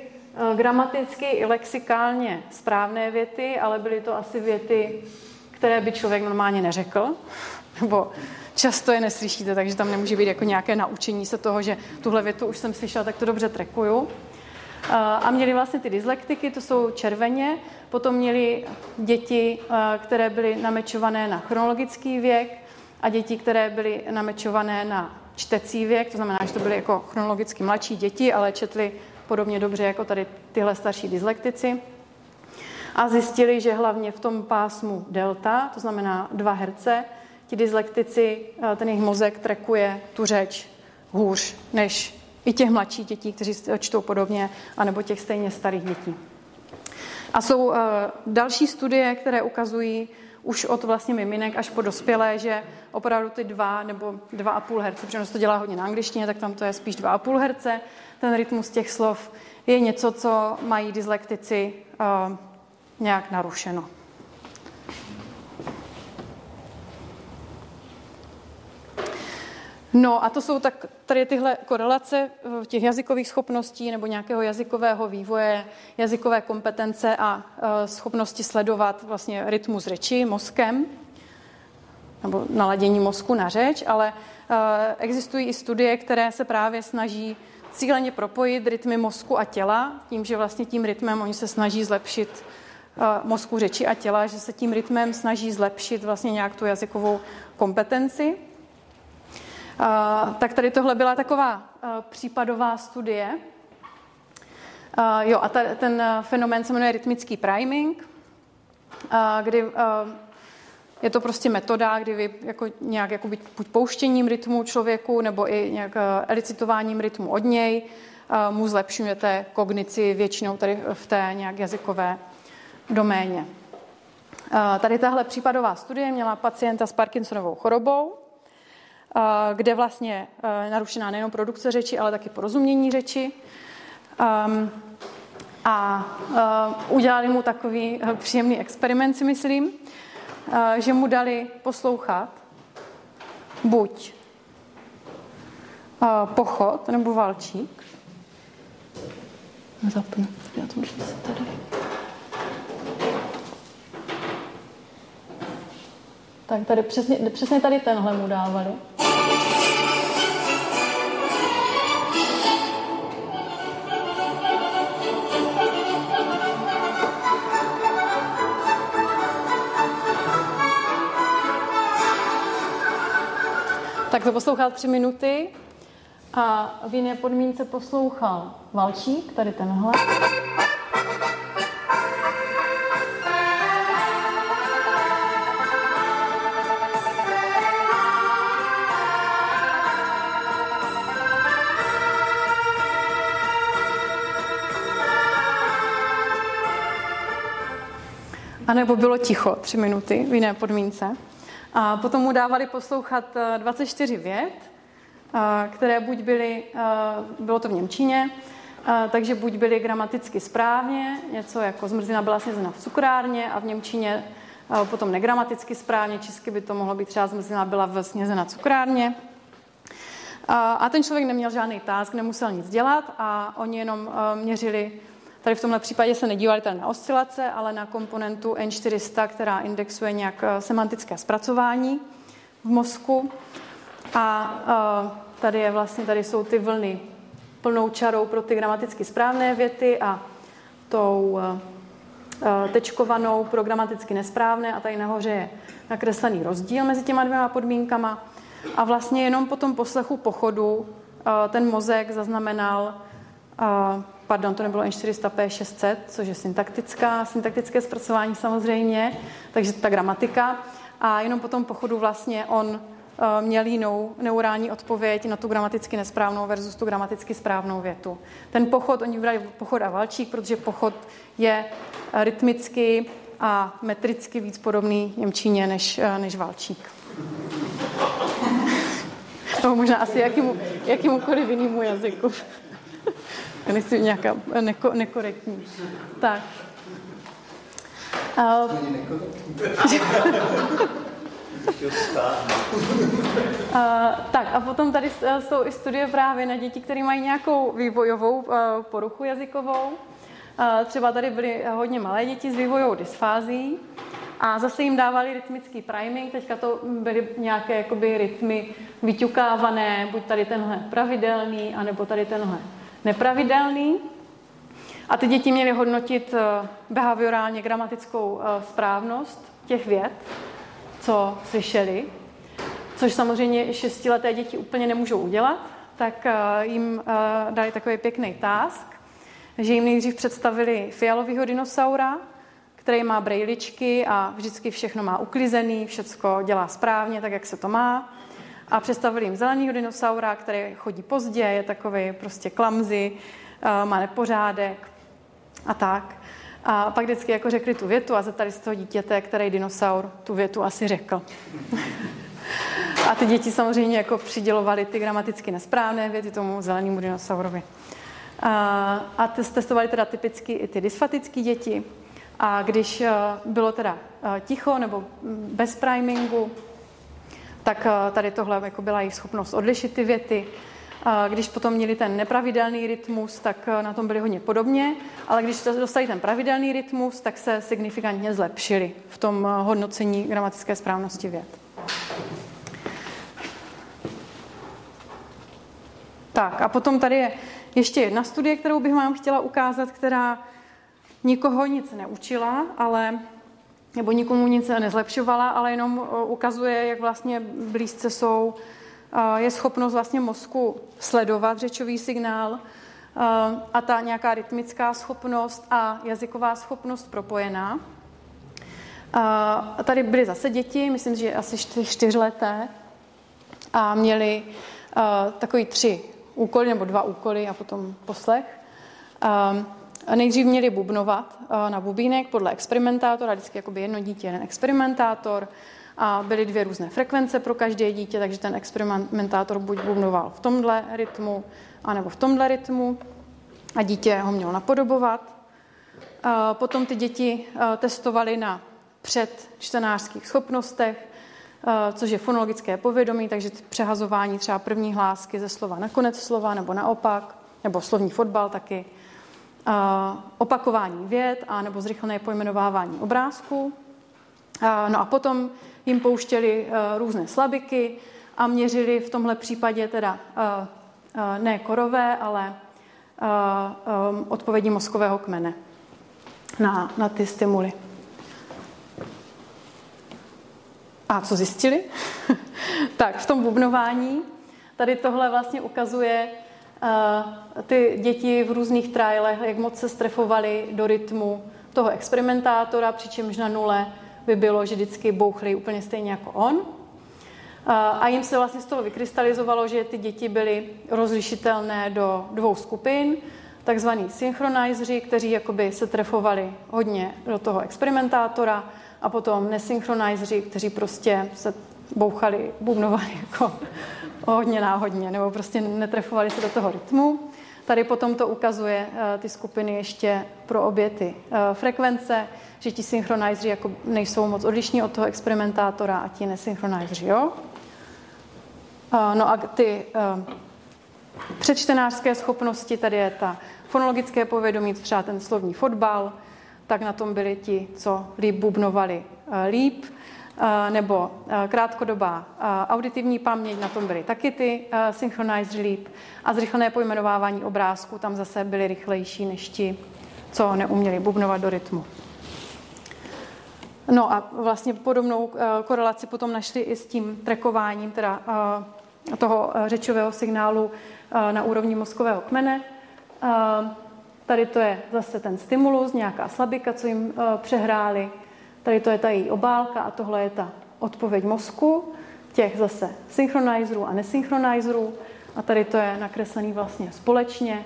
gramaticky i lexikálně správné věty, ale byly to asi věty, které by člověk normálně neřekl, nebo často je neslyšíte, takže tam nemůže být jako nějaké naučení se toho, že tuhle větu už jsem slyšela, tak to dobře trekuju. A měli vlastně ty dyslektiky, to jsou červeně, potom měli děti, které byly namečované na chronologický věk a děti, které byly namečované na čtecí věk, to znamená, že to byly jako chronologicky mladší děti, ale četli podobně dobře jako tady tyhle starší dyslektici. A zjistili, že hlavně v tom pásmu delta, to znamená 2 herce, ti dyslektici, ten jejich mozek trekuje tu řeč hůř než i těch mladších dětí, kteří čtou podobně, anebo těch stejně starých dětí. A jsou uh, další studie, které ukazují už od vlastně miminek až po dospělé, že opravdu ty dva nebo dva a půl herce, protože to dělá hodně na angličtině, tak tam to je spíš dva a půl herce, ten rytmus těch slov je něco, co mají dyslektici uh, nějak narušeno. No a to jsou tak tady tyhle korelace eh, těch jazykových schopností nebo nějakého jazykového vývoje, jazykové kompetence a eh, schopnosti sledovat vlastně rytmus řeči mozkem nebo naladění mozku na řeč, ale existují i studie, které se právě snaží cíleně propojit rytmy mozku a těla, tím, že vlastně tím rytmem oni se snaží zlepšit mozku řeči a těla, že se tím rytmem snaží zlepšit vlastně nějak tu jazykovou kompetenci tak tady tohle byla taková případová studie. Jo, a ten fenomén se jmenuje rytmický priming, kdy je to prostě metoda, kdy vy jako nějak jako buď pouštěním rytmu člověku nebo i nějak elicitováním rytmu od něj mu zlepšujete kognici většinou tady v té nějak jazykové doméně. Tady tahle případová studie měla pacienta s Parkinsonovou chorobou, kde vlastně narušená nejen produkce řeči, ale taky porozumění řeči. Um, a udělali mu takový příjemný experiment, si myslím, že mu dali poslouchat buď uh, pochod nebo valčík. Zapnu. Já to můžu tady. Tak tady přesně, přesně tady tenhle mu dávali. Tak to poslouchal tři minuty a v jiné podmínce poslouchal Valčík, tady tenhle. A nebo bylo ticho tři minuty v jiné podmínce. A potom mu dávali poslouchat 24 eh, vět, eh, které buď byly, eh, bylo to v Němčině, takže buď byly gramaticky správně, něco jako zmrzlina byla snězena v cukrárně a v Němčině potom negramaticky správně, česky by to mohlo být třeba zmrzlina byla snězena cukrárně. A ten člověk neměl žádný task, nemusel nic dělat a oni jenom měřili Tady v tomhle případě se nedívali tady na oscilace, ale na komponentu N400, která indexuje nějak eh, semantické zpracování v mozku. A eh, tady, je vlastně, tady jsou ty vlny plnou čarou pro ty gramaticky správné věty a tou eh, tečkovanou pro gramaticky nesprávné a tady nahoře je nakreslený rozdíl mezi těma dvěma podmínkama. A vlastně jenom po tom poslechu pochodu ten mozek zaznamenal pardon, to nebylo N400P600, což je syntaktická, syntaktické zpracování samozřejmě, takže ta gramatika. A jenom po tom pochodu vlastně on uh, měl jinou neurální odpověď na tu gramaticky nesprávnou versus tu gramaticky správnou větu. Ten pochod, oni vybrali pochod a valčík, protože pochod je uh, rytmicky a metricky víc podobný Němčině než, uh, než valčík. No, možná asi jakýmu, jakýmukoliv jinému jazyku. Nechci nějaká neko, nekorektní. Tak. Uh, tak a potom tady jsou i studie právě na děti, které mají nějakou vývojovou uh, poruchu jazykovou. Uh, třeba tady byly hodně malé děti s vývojovou dysfází a zase jim dávali rytmický priming, teďka to byly nějaké jakoby rytmy vyťukávané, buď tady tenhle pravidelný, anebo tady tenhle nepravidelný. A ty děti měly hodnotit eh, behaviorálně gramatickou eh, správnost těch věd, co slyšeli, což samozřejmě šestileté děti úplně nemůžou udělat, tak eh, jim dali takový pěkný task, že jim nejdřív představili fialového dinosaura, který má brejličky a vždycky všechno má uklizený, všecko dělá správně, tak jak se to má. A představili jim zeleného dinosaura, který chodí pozdě, je takový prostě klamzy, má nepořádek a tak. A pak vždycky jako řekli tu větu a zeptali z toho dítěte, který dinosaur tu větu asi řekl. a ty děti samozřejmě jako přidělovali ty gramaticky nesprávné věty tomu zelenému dinosaurovi. A, a testovali teda typicky i ty dysfatické děti. A když eh, bylo teda eh, ticho nebo mm, bez primingu, tak eh, tady tohle jako byla jejich schopnost odlišit ty věty. Když potom měli ten nepravidelný rytmus, tak na tom byli hodně podobně, ale když dostali ten pravidelný rytmus, tak se signifikantně zlepšili v tom hodnocení gramatické správnosti vět. Tak a potom tady je ještě jedna studie, kterou bych vám chtěla ukázat, která nikoho nic neučila, ale nebo nikomu nic nezlepšovala, ale jenom eh, ukazuje, jak vlastně blízce jsou, eh, je schopnost vlastně mozku sledovat řečový signál eh, a ta nějaká rytmická schopnost a jazyková schopnost propojená. A tady byly zase děti, myslím, že asi čtyřleté a měli takový tři úkoly nebo dva úkoly a potom poslech. Nejdřív měli bubnovat eh, na bubínek podle experimentátora, vždycky jakoby jedno dítě, jeden experimentátor. A byly dvě různé frekvence pro každé dítě, takže ten experimentátor buď bubnoval v tomhle rytmu, anebo v tomhle rytmu. A dítě ho mělo napodobovat. Eh, potom ty děti eh, testovali na předčtenářských schopnostech, což je fonologické povědomí, takže přehazování třeba první hlásky ze slova na konec slova nebo naopak, nebo slovní fotbal taky opakování věd a nebo zrychlené pojmenovávání obrázků. No a potom jim pouštěli e, různé slabiky a měřili v tomhle případě teda e, e, ne korové, ale odpovědi mozkového kmene na, na ty stimuly. A co zjistili? tak v tom bubnování tady tohle vlastně ukazuje ty děti v různých trialech, jak moc se strefovali do rytmu toho experimentátora, přičemž na nule by bylo, že vždycky bouchli úplně stejně jako on. A jim se vlastně z toho vykrystalizovalo, že ty děti byly rozlišitelné do dvou skupin, takzvaný synchronizeri, kteří jakoby se trefovali hodně do toho experimentátora a potom nesynchronizeri, kteří prostě se bouchali, bubnovali jako hodně náhodně, nebo prostě netrefovali se do toho rytmu. Tady potom to ukazuje eh, ty skupiny ještě pro obě ty eh, frekvence, že ti synchronizeri jako nejsou moc odlišní od toho experimentátora a ti nesynchronizeri, jo? Eh, no a ty předčtenářské schopnosti, tady je ta fonologické povědomí, třeba ten slovní fotbal, tak na tom byli ti, co líp bubnovali líp nebo krátkodobá auditivní paměť, na tom byly taky ty synchronized leap a zrychlené pojmenovávání obrázků tam zase byly rychlejší než ti, co neuměli bubnovat do rytmu. No a vlastně podobnou korelaci potom našli i s tím trekováním teda toho řečového signálu na úrovni mozkového kmene. Tady to je zase ten stimulus, nějaká slabika, co jim přehráli. Tady to je ta její obálka a tohle je ta odpověď mozku, těch zase synchronizerů a nesynchronizerů. A tady to je nakreslený vlastně společně.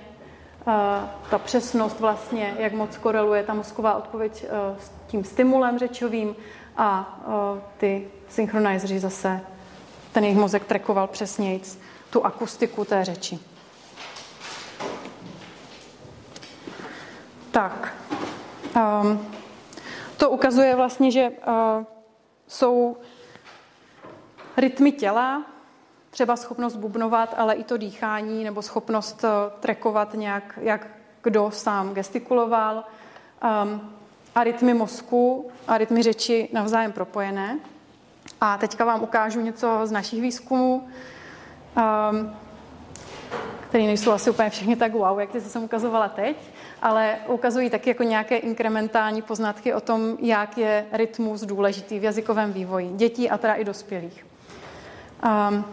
Ta přesnost vlastně, jak moc koreluje ta mozková odpověď e, s tím stimulem řečovým a e, ty synchronizeři zase ten jejich mozek trekoval přesněji tu akustiku té řeči. Tak, um, to ukazuje vlastně, že uh, jsou rytmy těla, třeba schopnost bubnovat, ale i to dýchání nebo schopnost uh, trekovat nějak, jak kdo sám gestikuloval, um, a rytmy mozku a rytmy řeči navzájem propojené. A teďka vám ukážu něco z našich výzkumů, um, které nejsou asi úplně všechny tak wow, jak ty, jsem ukazovala teď, ale ukazují taky jako nějaké inkrementální poznatky o tom, jak je rytmus důležitý v jazykovém vývoji dětí a teda i dospělých. Um,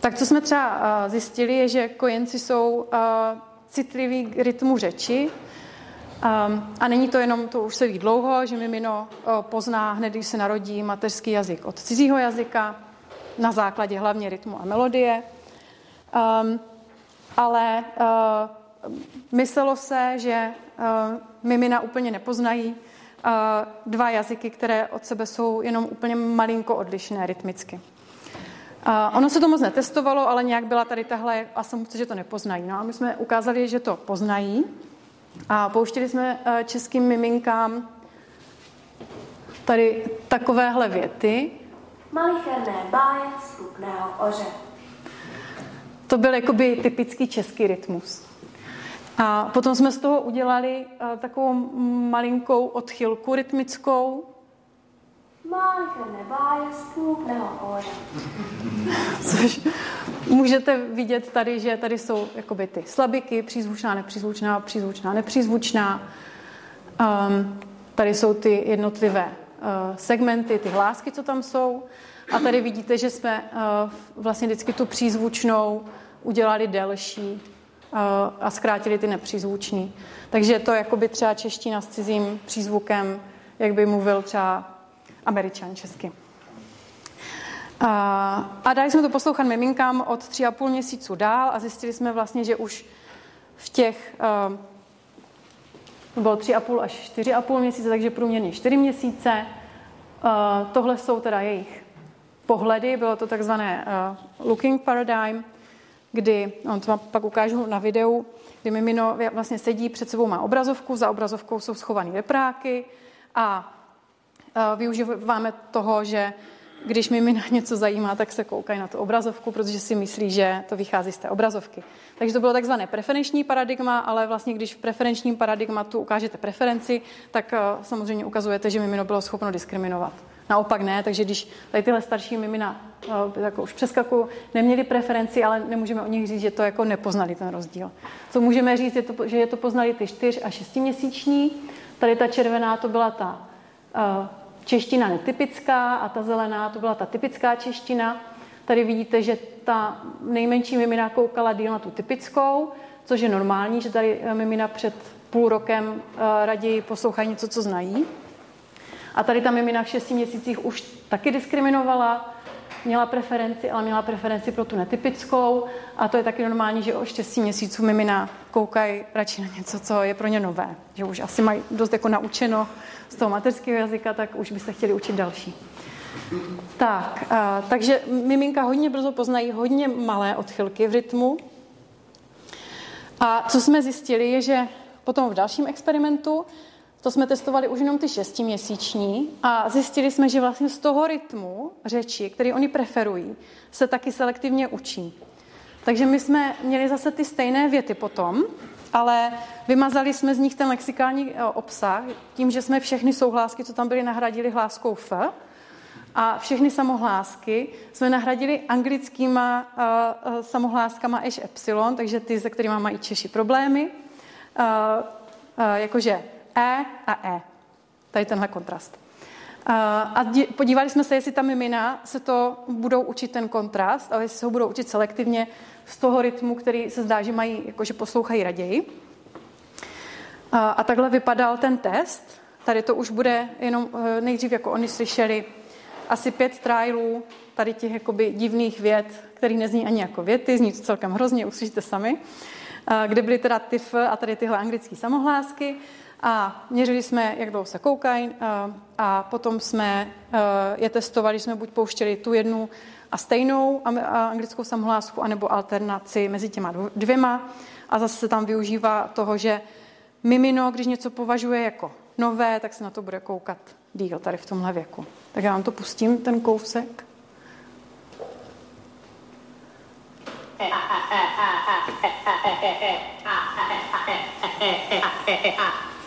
tak co jsme třeba uh, zjistili, je, že kojenci jsou uh, citliví k rytmu řeči, Um, a není to jenom, to už se ví dlouho, že mimino uh, pozná hned, když se narodí mateřský jazyk od cizího jazyka, na základě hlavně rytmu a melodie. Um, ale uh, myslelo se, že uh, mimina úplně nepoznají uh, dva jazyky, které od sebe jsou jenom úplně malinko odlišné rytmicky. Uh, ono se to moc netestovalo, ale nějak byla tady tahle asumce, že to nepoznají. No a my jsme ukázali, že to poznají. A pouštili jsme českým miminkám tady takovéhle věty.
Malicherné báje z oře.
To byl jakoby typický český rytmus. A potom jsme z toho udělali uh, takovou malinkou odchylku rytmickou. Což můžete vidět tady, že tady jsou jakoby ty slabiky, přízvučná, nepřízvučná, přízvučná, nepřízvučná. Um, tady jsou ty jednotlivé uh, segmenty, ty hlásky, co tam jsou. A tady vidíte, že jsme uh, vlastně vždycky tu přízvučnou udělali delší a zkrátili ty nepřízvuční. Takže to je jakoby třeba čeština s cizím přízvukem, jak by mluvil třeba američan česky. A, a dali jsme to poslouchat miminkám od tři a půl měsíců dál a zjistili jsme vlastně, že už v těch, uh, bylo tři a půl až čtyři a půl měsíce, takže průměrně čtyři měsíce. Tohle jsou teda jejich pohledy, bylo to takzvané looking paradigm, kdy, on to vám pak ukážu na videu, kdy mimino vlastně sedí, před sebou má obrazovku, za obrazovkou jsou schované repráky a uh, využíváme toho, že když mi na něco zajímá, tak se koukají na tu obrazovku, protože si myslí, že to vychází z té obrazovky. Takže to bylo takzvané preferenční paradigma, ale vlastně když v preferenčním paradigmatu ukážete preferenci, tak uh, samozřejmě ukazujete, že mimino bylo schopno diskriminovat. Naopak ne, takže když tady tyhle starší mimina jako už přeskaku neměli preferenci, ale nemůžeme o nich říct, že to jako nepoznali ten rozdíl. Co můžeme říct, je to, že je to poznali ty čtyř a šestiměsíční. Tady ta červená to byla ta uh, čeština netypická a ta zelená to byla ta typická čeština. Tady vidíte, že ta nejmenší mimina koukala díl na tu typickou, což je normální, že tady eh, mimina před půl rokem eh, raději poslouchají něco, co znají. A tady ta mimina v šesti měsících už taky diskriminovala, měla preferenci, ale měla preferenci pro tu netypickou a to je taky normální, že o 6 měsíců mimina koukají radši na něco, co je pro ně nové. Že už asi mají dost jako naučeno z toho mateřského jazyka, tak už by se chtěli učit další. Tak, a, takže miminka hodně brzo poznají hodně malé odchylky v rytmu. A co jsme zjistili, je, že potom v dalším experimentu to jsme testovali už jenom ty šestiměsíční a zjistili jsme, že vlastně z toho rytmu řeči, který oni preferují, se taky selektivně učí. Takže my jsme měli zase ty stejné věty potom, ale vymazali jsme z nich ten lexikální eh, obsah tím, že jsme všechny souhlásky, co tam byly, nahradili hláskou F a všechny samohlásky jsme nahradili anglickýma uh, samohláskama až epsilon, takže ty, se kterými mají Češi problémy, uh, uh, jakože E a E. Tady tenhle kontrast. A podívali jsme se, jestli ta mimina se to budou učit ten kontrast, ale jestli se ho budou učit selektivně z toho rytmu, který se zdá, že mají, jakože poslouchají raději. A, takhle vypadal ten test. Tady to už bude jenom eh, nejdřív, jako oni slyšeli, asi pět trialů tady těch jakoby divných vět, který nezní ani jako věty, zní to celkem hrozně, uslyšíte sami, kde byly teda ty F a tady tyhle anglické samohlásky. A měřili jsme, jak dlouho se koukají a potom jsme je testovali, jsme buď pouštěli tu jednu a stejnou anglickou samohlásku, anebo alternaci mezi těma dvěma. A zase se tam využívá toho, že mimino, když něco považuje jako nové, tak se na to bude koukat díl tady v tomhle věku. Tak já vám to pustím, ten kousek.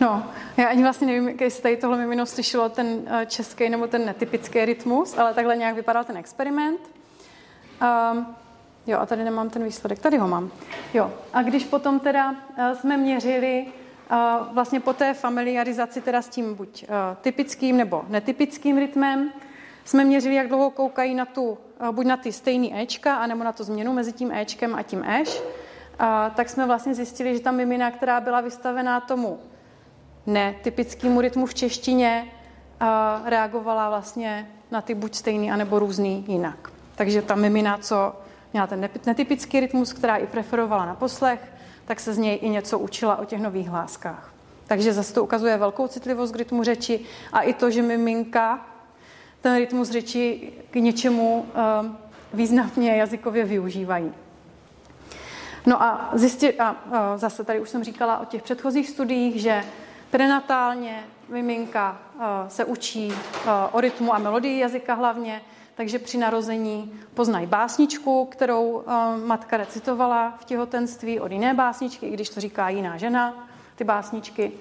No, já ani vlastně nevím, jestli tady tohle mimino slyšelo ten eh, český nebo ten netypický rytmus, ale takhle nějak vypadal ten experiment. Um, jo, a tady nemám ten výsledek, tady ho mám. Jo, a když potom teda uh, jsme měřili vlastně po té familiarizaci teda s tím buď uh, typickým nebo netypickým rytmem, jsme měřili, jak dlouho koukají na tu, buď na ty stejný Ečka, anebo na tu změnu mezi tím Ečkem a tím Eš, tak jsme vlastně zjistili, že ta mimina, která byla vystavená tomu netypickému rytmu v češtině, a reagovala vlastně na ty buď stejný, anebo různý jinak. Takže ta mimina, co měla ten netypický rytmus, která i preferovala na poslech, tak se z něj i něco učila o těch nových hláskách. Takže zase to ukazuje velkou citlivost k rytmu řeči a i to, že miminka ten rytmus řeči k něčemu uh, významně jazykově využívají. No a, zjistit, a, a zase tady už jsem říkala o těch předchozích studiích, že prenatálně miminka uh, se učí o rytmu a melodii jazyka hlavně, takže při narození poznají básničku, kterou uh, matka recitovala v těhotenství od jiné básničky, i když to říká jiná žena, ty básničky.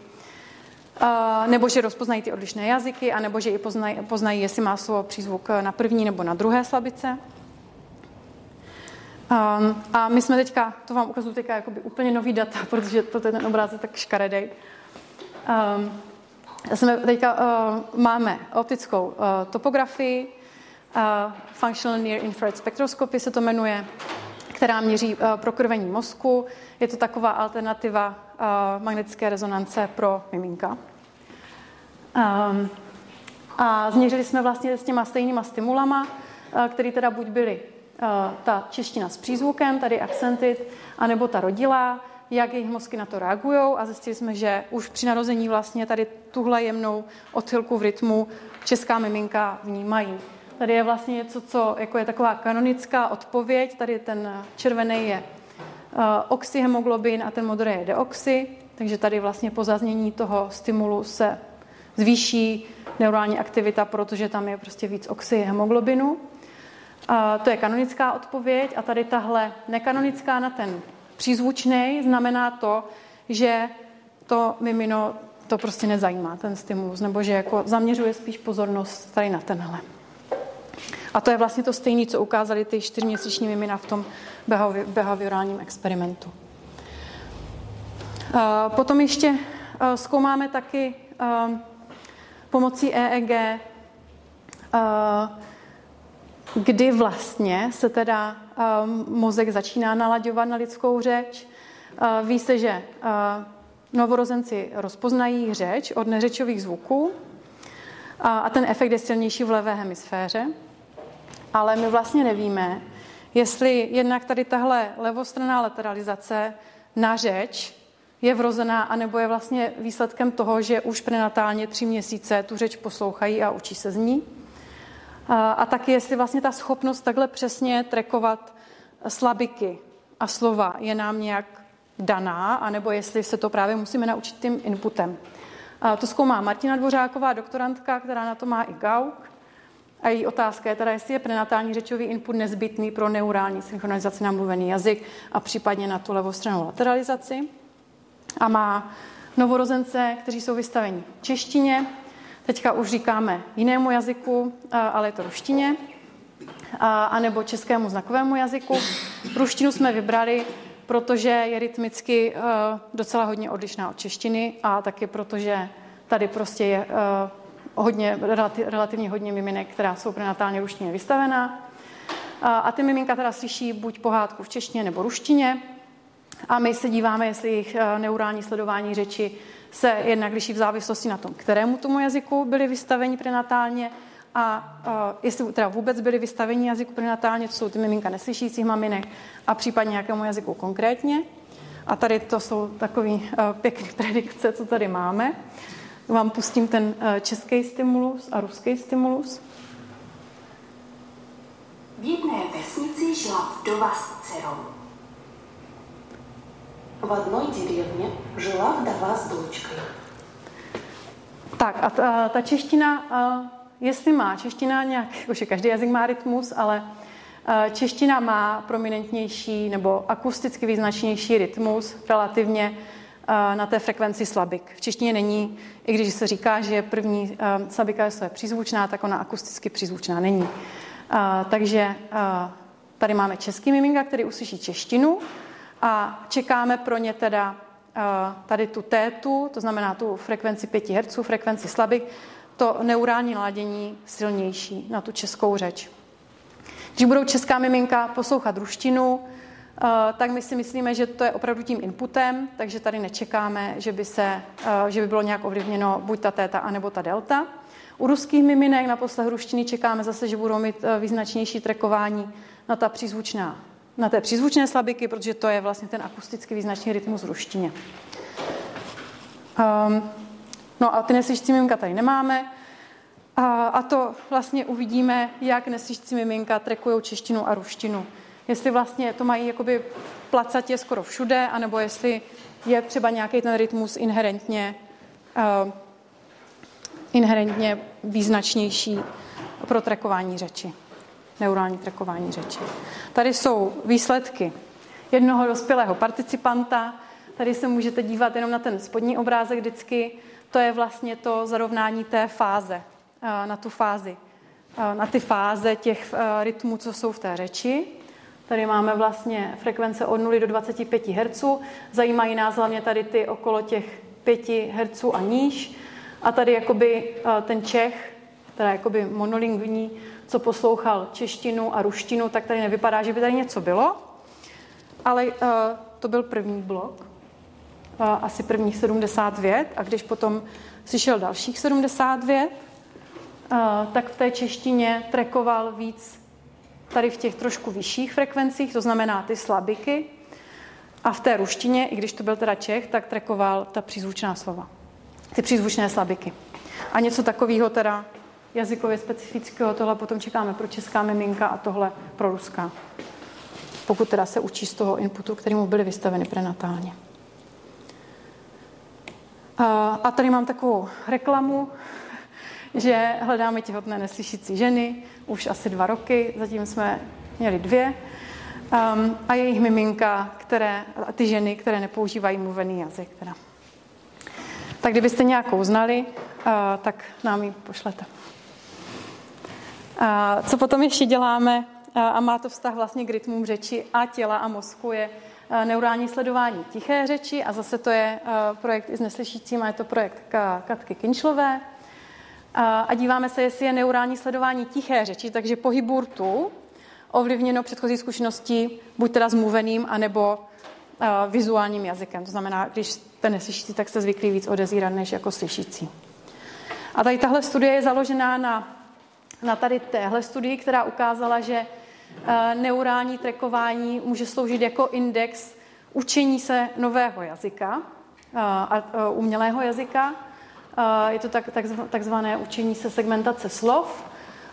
Uh, nebo že rozpoznají ty odlišné jazyky, anebo že i poznají, poznají, jestli má slovo přízvuk na první nebo na druhé slabice. Um, a my jsme teďka, to vám ukazuju teďka jakoby úplně nový data, protože to ten obrázek tak škaredej. Um, jsme teďka uh, máme optickou uh, topografii, Functional Near Infrared Spectroscopy se to jmenuje, která měří uh, prokrvení mozku. Je to taková alternativa uh, magnetické rezonance pro miminka. Um, a změřili jsme vlastně s těma stejnýma stimulama, uh, které teda buď byly ta čeština s přízvukem, tady accented, anebo ta rodilá, jak jejich mozky na to reagují a zjistili jsme, že už při narození vlastně tady tuhle jemnou odchylku v rytmu česká miminka vnímají. Tady je vlastně něco, co jako je taková kanonická odpověď. Tady ten červený je uh, oxyhemoglobin a ten modrý je deoxy. Takže tady vlastně po zaznění toho stimulu se zvýší neurální aktivita, protože tam je prostě víc oxyhemoglobinu. Uh, to je kanonická odpověď a tady tahle nekanonická na ten přízvučný znamená to, že to mimino to prostě nezajímá, ten stimulus, nebo že jako zaměřuje spíš pozornost tady na tenhle. A to je vlastně to stejné, co ukázali ty čtyřměsíční mimina v tom behaviorálním experimentu. Potom ještě zkoumáme taky pomocí EEG, kdy vlastně se teda mozek začíná nalaďovat na lidskou řeč. Ví se, že novorozenci rozpoznají řeč od neřečových zvuků a ten efekt je silnější v levé hemisféře ale my vlastně nevíme, jestli jednak tady tahle levostranná lateralizace na řeč je vrozená, anebo je vlastně výsledkem toho, že už prenatálně tři měsíce tu řeč poslouchají a učí se z ní. A, a taky, jestli vlastně ta schopnost takhle přesně trekovat slabiky a slova je nám nějak daná, anebo jestli se to právě musíme naučit tím inputem. A to zkoumá Martina Dvořáková, doktorantka, která na to má i GAUK. A její otázka je teda, jestli je prenatální řečový input nezbytný pro neurální synchronizaci na mluvený jazyk a případně na tu levostrannou lateralizaci. A má novorozence, kteří jsou vystaveni češtině, teďka už říkáme jinému jazyku, ale je to ruštině. a, anebo českému znakovému jazyku. Ruštinu jsme vybrali, protože je rytmicky uh, docela hodně odlišná od češtiny a taky protože tady prostě je uh, hodně, relativně hodně miminek, která jsou prenatálně ruštině vystavená. A ty miminka teda slyší buď pohádku v češtině nebo ruštině. A my se díváme, jestli jejich eh, neurální sledování řeči se jednak liší v závislosti na tom, kterému tomu jazyku byli vystaveni prenatálně a uh, jestli teda vůbec byli vystaveni jazyku prenatálně, to jsou ty miminka neslyšících maminek, a případně nějakému jazyku konkrétně. A tady to jsou takový uh, pěkný predikce, co tady máme Vám pustím ten uh, český stimulus a ruský stimulus.
V jedné vesnici žila vdova s dcerou.
В одной деревне жила вдова с дочкой.
Tak a ta, ta čeština, jestli má čeština nějak, jakože každý jazyk má rytmus, ale čeština má prominentnější nebo akusticky význačnější rytmus relativně na té frekvenci slabik. V češtině není, i když se říká, že první slabika je přízvučná, tak ona akusticky přízvučná není. Takže tady máme český miminka, který uslyší češtinu a čekáme pro ně teda tady tu tétu, to znamená tu frekvenci 5 Hz, frekvenci slabik, to neurální ladění silnější na tu českou řeč. Když budou česká miminka poslouchat ruštinu, tak my si myslíme, že to je opravdu tím inputem, takže tady nečekáme, že by, se, že by bylo nějak ovlivněno buď ta téta, anebo ta delta. U ruských miminek na poslech ruštiny čekáme zase, že budou mít význačnější trekování na ta přízvučná na té přízvučné slabiky, protože to je vlastně ten akusticky význačný rytmus ruštině. Um, no a ty neslyšící miminka tady nemáme. A, a to vlastně uvidíme, jak neslyšící miminka trekují češtinu a ruštinu. Jestli vlastně to mají jakoby placatě skoro všude, anebo jestli je třeba nějaký ten rytmus inherentně, uh, inherentně význačnější pro trekování řeči neurální trakování řeči. Tady jsou výsledky jednoho dospělého participanta. Tady se můžete dívat jenom na ten spodní obrázek vždycky. To je vlastně to zarovnání té fáze, eh, na tu fázi, eh, na ty fáze těch rytmů, co jsou v té řeči. Tady máme vlastně frekvence od 0 do 25 Hz. Zajímají nás hlavně tady ty okolo těch 5 Hz a níž. A tady jakoby ten Čech, teda jakoby monolingvní, co poslouchal češtinu a ruštinu, tak tady nevypadá, že by tady něco bylo. Ale uh, to byl první blok, uh, asi prvních 70 vět. A když potom slyšel dalších 70 vět, tak v té češtině trekoval víc tady v těch trošku vyšších frekvencích, to znamená ty slabiky. A v té ruštině, i když to byl teda Čech, tak trekoval ta přízvučná slova. Ty přízvučné slabiky. A něco takového teda jazykově specifického, tohle potom čekáme pro česká miminka a tohle pro ruská. Pokud teda se učí z toho inputu, kterýmu byly vystaveny prenatálně. A tady mám takovou reklamu, že hledáme těhotné neslyšící ženy už asi dva roky, zatím jsme měli dvě. Um, a jejich miminka, které, a ty ženy, které nepoužívají mluvený jazyk. Teda. Tak kdybyste nějakou znali, uh, tak nám ji pošlete. A co potom ještě děláme, a má to vztah vlastně k rytmům řeči a těla a mozku, je neurální sledování tiché řeči a zase to je projekt i s neslyšícím a je to projekt Katky Kinčlové. A díváme se, jestli je neurální sledování tiché řeči, takže pohyb rtu ovlivněno předchozí zkušeností buď teda s mluveným, anebo vizuálním jazykem. To znamená, když jste neslyšící, tak jste zvyklí víc odezírat než jako slyšící. A tady tahle studie je založená na na tady téhle studii, která ukázala, že neurální trekování může sloužit jako index učení se nového jazyka, a umělého jazyka. Je to tak, takzvané učení se segmentace slov.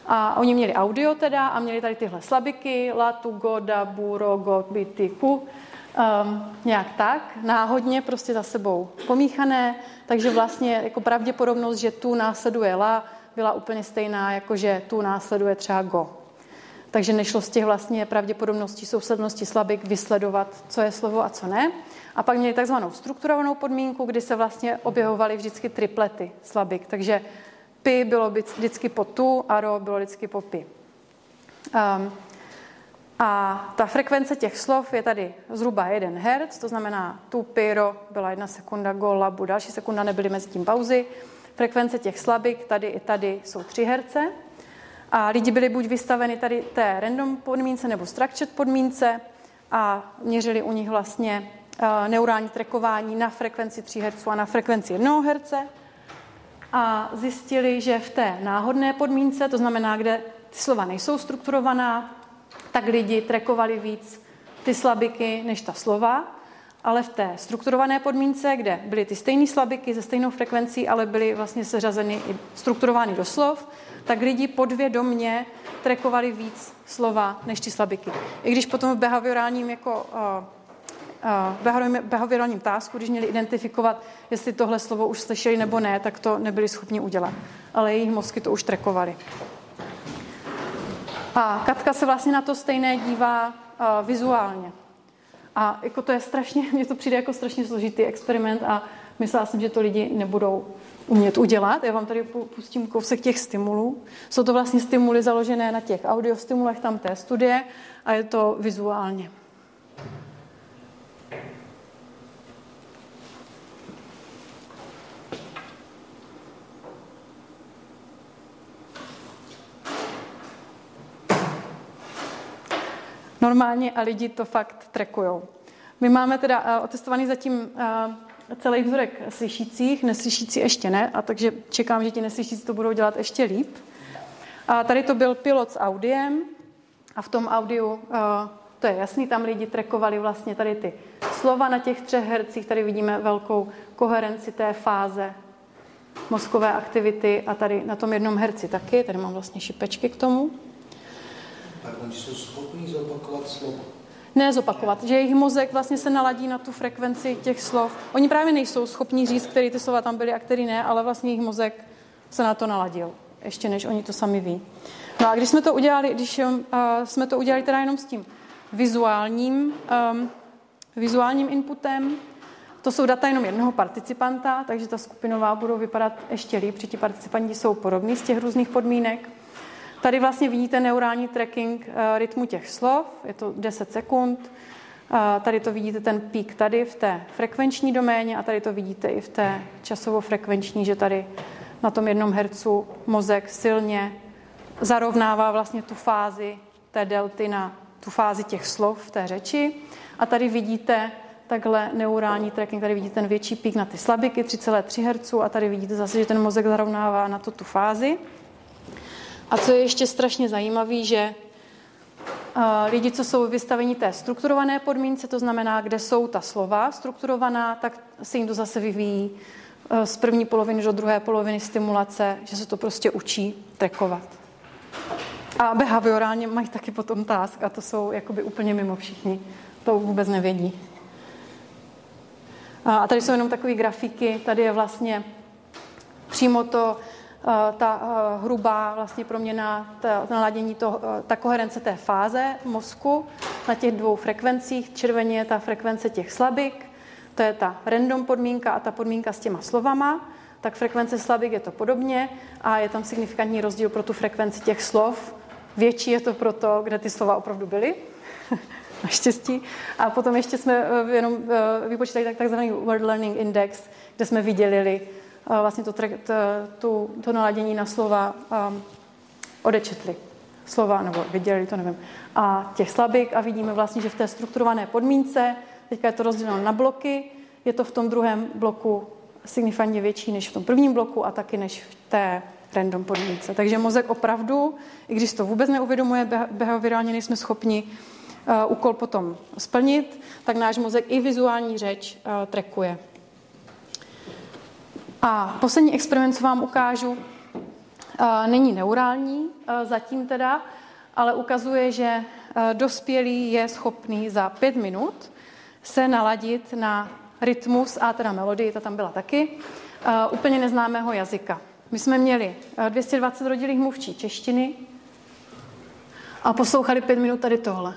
A oni měli audio teda a měli tady tyhle slabiky, latu, goda, buro, god, biti, ku. Um, nějak tak, náhodně prostě za sebou pomíchané, takže vlastně jako pravděpodobnost, že tu následuje la, byla úplně stejná, jako že tu následuje třeba go. Takže nešlo z těch vlastně pravděpodobností sousednosti slabik vysledovat, co je slovo a co ne. A pak měli takzvanou strukturovanou podmínku, kdy se vlastně objevovaly vždycky triplety slabik. Takže pi bylo vždycky po tu a ro bylo vždycky po pi. Um, a ta frekvence těch slov je tady zhruba 1 Hz, to znamená tu, pyro, byla jedna sekunda, go, labu, další sekunda, nebyly mezi tím pauzy. Frekvence těch slabik tady i tady jsou 3 Hz. A lidi byli buď vystaveni tady té random podmínce nebo structured podmínce a měřili u nich vlastně uh, neurální trekování na frekvenci 3 Hz a na frekvenci 1 Hz. A zjistili, že v té náhodné podmínce, to znamená, kde ty slova nejsou strukturovaná, tak lidi trekovali víc ty slabiky než ta slova, ale v té strukturované podmínce, kde byly ty stejné slabiky ze stejnou frekvencí, ale byly vlastně seřazeny i strukturovány do slov, tak lidi podvědomně trekovali víc slova než ty slabiky. I když potom v behaviorálním jako uh, uh, behaviorálním tásku, když měli identifikovat, jestli tohle slovo už slyšeli nebo ne, tak to nebyli schopni udělat. Ale jejich mozky to už trekovali. A Katka se vlastně na to stejné dívá uh, vizuálně. A jako to je strašně, mně to přijde jako strašně složitý experiment a myslela jsem, že to lidi nebudou umět udělat. Já vám tady pustím kousek těch stimulů. Jsou to vlastně stimuly založené na těch audiostimulech tam té studie a je to vizuálně. normálně a lidi to fakt trekujou. My máme teda uh, otestovaný zatím uh, celý vzorek slyšících, neslyšící ještě ne, a takže čekám, že ti neslyšící to budou dělat ještě líp. A tady to byl pilot s audiem a v tom audiu, uh, to je jasný, tam lidi trekovali vlastně tady ty slova na těch třech hercích, tady vidíme velkou koherenci té fáze mozkové aktivity a tady na tom jednom herci taky, tady mám vlastně šipečky k tomu.
Pardon, jsou schopni zopakovat slovo?
Ne zopakovat, že jejich mozek vlastně se naladí na tu frekvenci těch slov. Oni právě nejsou schopni říct, který ty slova tam byly a který ne, ale vlastně jejich mozek se na to naladil, ještě než oni to sami ví. No a když jsme to udělali, když uh, jsme to udělali teda jenom s tím vizuálním, um, vizuálním inputem, to jsou data jenom jednoho participanta, takže ta skupinová budou vypadat ještě líp, protože ti participanti jsou podobní z těch různých podmínek. Tady vlastně vidíte neurální tracking eh, rytmu těch slov, je to 10 sekund. Eh, tady to vidíte ten pík tady v té frekvenční doméně a tady to vidíte i v té časovo-frekvenční, že tady na tom jednom hercu mozek silně zarovnává vlastně tu fázi té delty na tu fázi těch slov v té řeči. A tady vidíte takhle neurální tracking, tady vidíte ten větší pík na ty slabiky, 3,3 Hz a tady vidíte zase, že ten mozek zarovnává na to tu fázi. A co je ještě strašně zajímavé, že lidi, co jsou vystaveni té strukturované podmínce, to znamená, kde jsou ta slova strukturovaná, tak se jim to zase vyvíjí z první poloviny do druhé poloviny stimulace, že se to prostě učí trekovat. A behaviorálně mají taky potom task a to jsou jakoby úplně mimo všichni. To vůbec nevědí. A tady jsou jenom takové grafiky. Tady je vlastně přímo to Eh, ta eh, hrubá vlastně proměna, ta naladění, to, eh, ta koherence té fáze mozku na těch dvou frekvencích. Červeně je ta frekvence těch slabik, to je ta random podmínka a ta podmínka s těma slovama. Tak frekvence slabik je to podobně a je tam signifikantní rozdíl pro tu frekvenci těch slov. Větší je to pro to, kde ty slova opravdu byly, naštěstí. A potom ještě jsme jenom vypočítali takzvaný Word Learning Index, kde jsme viděli vlastně to, to, to naladění na slova um, odečetli. Slova, nebo viděli to, nevím. A těch slabik a vidíme vlastně, že v té strukturované podmínce, teďka je to rozděleno na bloky, je to v tom druhém bloku signifikantně větší než v tom prvním bloku a taky než v té random podmínce. Takže mozek opravdu, i když to vůbec neuvědomuje, behaviorálně nejsme schopni uh, úkol potom splnit, tak náš mozek i vizuální řeč uh, trekuje. A poslední experiment, co vám ukážu, není neurální zatím teda, ale ukazuje, že dospělý je schopný za pět minut se naladit na rytmus a teda melodii, ta tam byla taky, úplně neznámého jazyka. My jsme měli 220 rodilých mluvčí češtiny a poslouchali pět minut tady tohle.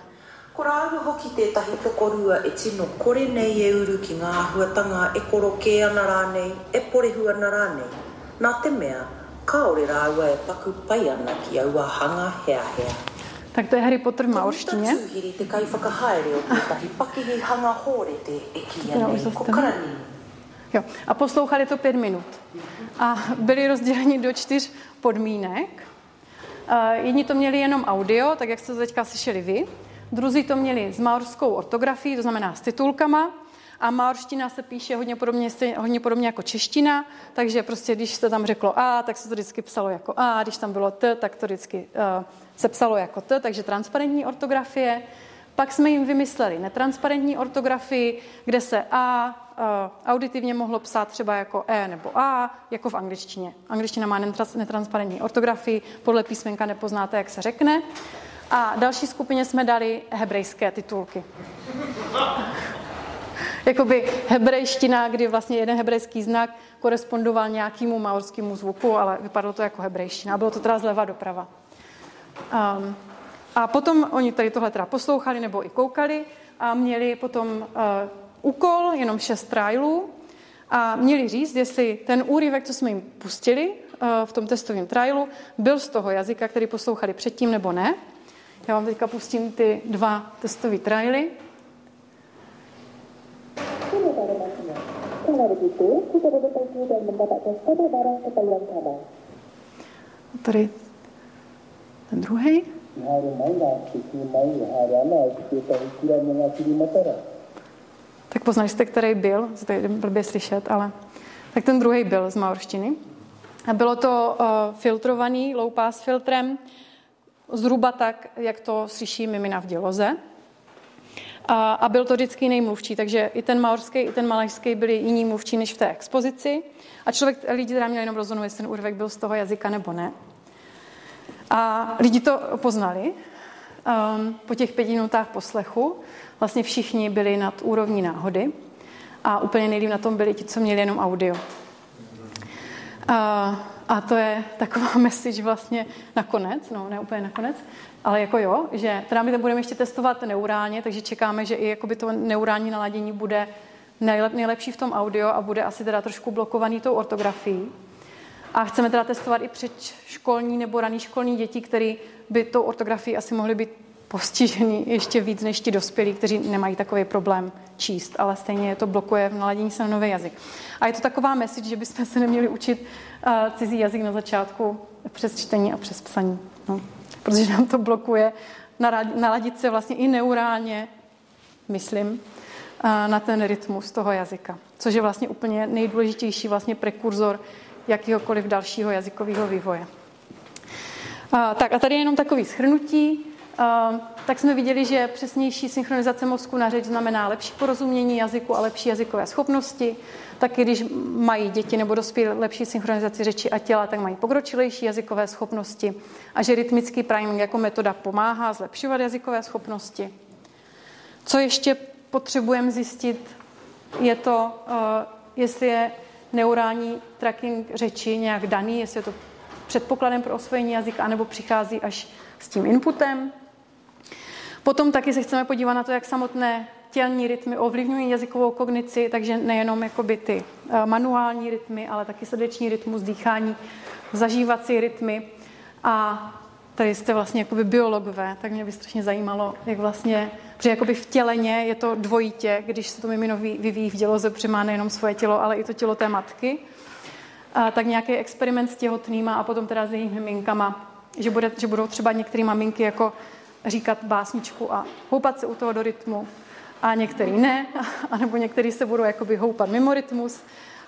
Ko rāu hoki tētahi pokorua e tino kore nei e uru ki ngā huatanga e koro ke ana rānei, e ana rānei. Nā te mea, kaore rāua e paku pai ana ki hea hea.
Tak to je Harry Potter v maorštině.
e.
Jo. A poslouchali to pět minut. A byli rozděleni do čtyř podmínek. Uh, jedni to měli jenom audio, tak jak jste to teďka slyšeli vy. Druzí to měli s maorskou ortografií, to znamená s titulkama. A maorština se píše hodně podobně, hodně podobně jako čeština, takže prostě když se tam řeklo A, tak se to vždycky psalo jako A, když tam bylo T, tak to vždycky uh, se psalo jako T, takže transparentní ortografie. Pak jsme jim vymysleli netransparentní ortografii, kde se A uh, auditivně mohlo psát třeba jako E nebo A, jako v angličtině. Angličtina má netrans- netransparentní ortografii, podle písmenka nepoznáte, jak se řekne. A další skupině jsme dali hebrejské titulky. Jakoby hebrejština, kdy vlastně jeden hebrejský znak korespondoval nějakému maorskému zvuku, ale vypadalo to jako hebrejština. Bylo to teda zleva doprava. Um, a potom oni tady tohle teda poslouchali nebo i koukali a měli potom uh, úkol, jenom šest trialů a měli říct, jestli ten úryvek, co jsme jim pustili uh, v tom testovém trialu, byl z toho jazyka, který poslouchali předtím nebo ne. Já vám teďka pustím ty dva testové trialy. Tady ten druhý. Tak poznali jste, který byl, to je blbě slyšet, ale tak ten druhý byl z maorštiny. A bylo to uh, filtrovaný low pass filtrem, zhruba tak, jak to slyší mimina v děloze. A, a byl to vždycky jiný mluvčí, takže i ten maorský, i ten malajský byli jiní mluvčí než v té expozici. A člověk, lidi teda měli jenom rozhodnout, jestli ten úryvek byl z toho jazyka nebo ne. A lidi to poznali. Um, po těch pěti minutách poslechu vlastně všichni byli nad úrovní náhody a úplně nejlíp na tom byli ti, co měli jenom audio. A, a to je taková message vlastně nakonec, no ne úplně nakonec, ale jako jo, že teda my to budeme ještě testovat neurálně, takže čekáme, že i jakoby to neurální naladění bude nejlep, nejlepší v tom audio a bude asi teda trošku blokovaný tou ortografií. A chceme teda testovat i předškolní nebo raný školní děti, které by tou ortografií asi mohly být postižený ještě víc než ti dospělí, kteří nemají takový problém číst, ale stejně to blokuje v naladění se na nový jazyk. A je to taková message, že bychom se neměli učit uh, cizí jazyk na začátku přes čtení a přes psaní. No. Protože nám to blokuje naladit se vlastně i neurálně, myslím, uh, na ten rytmus toho jazyka. Což je vlastně úplně nejdůležitější vlastně prekurzor jakéhokoliv dalšího jazykového vývoje. Uh, tak a tady je jenom takový schrnutí. Uh, tak jsme viděli, že přesnější synchronizace mozku na řeč znamená lepší porozumění jazyku a lepší jazykové schopnosti. Taky když mají děti nebo dospělí lepší synchronizaci řeči a těla, tak mají pokročilejší jazykové schopnosti. A že rytmický priming jako metoda pomáhá zlepšovat jazykové schopnosti. Co ještě potřebujeme zjistit, je to, uh, jestli je neurální tracking řeči nějak daný, jestli je to předpokladem pro osvojení jazyka, anebo přichází až s tím inputem. Potom taky se chceme podívat na to, jak samotné tělní rytmy ovlivňují jazykovou kognici, takže nejenom jakoby ty manuální rytmy, ale taky srdeční rytmus, dýchání, zažívací rytmy. A tady jste vlastně jakoby biologové, tak mě by strašně zajímalo, jak vlastně, protože jakoby v těleně je to dvojitě, když se to mimino vyvíjí v děloze, protože má nejenom svoje tělo, ale i to tělo té matky, a tak nějaký experiment s těhotnýma a potom teda s jejich miminkama, že, bude, že budou třeba některé maminky jako říkat básničku a houpat se u toho do rytmu a některý ne, anebo některý se budou jakoby houpat mimo rytmus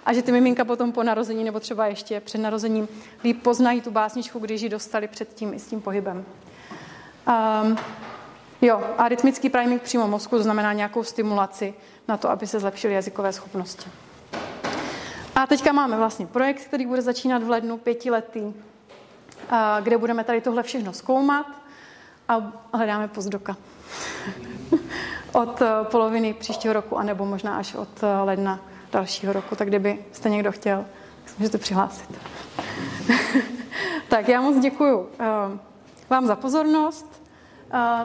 a že ty miminka potom po narození nebo třeba ještě před narozením líp poznají tu básničku, když ji dostali předtím i s tím pohybem. Um, jo, a rytmický priming přímo mozku to znamená nějakou stimulaci na to, aby se zlepšily jazykové schopnosti. A teďka máme vlastně projekt, který bude začínat v lednu pětiletý, kde budeme tady tohle všechno zkoumat a hledáme pozdoka. od poloviny příštího roku, anebo možná až od ledna dalšího roku. Tak kdybyste někdo chtěl, tak můžete přihlásit. tak já moc děkuju vám za pozornost.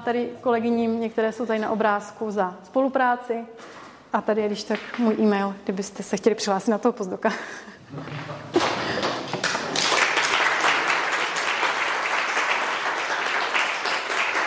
Tady kolegyním, některé jsou tady na obrázku za spolupráci. A tady je, když tak, můj e-mail, kdybyste se chtěli přihlásit na toho pozdoka.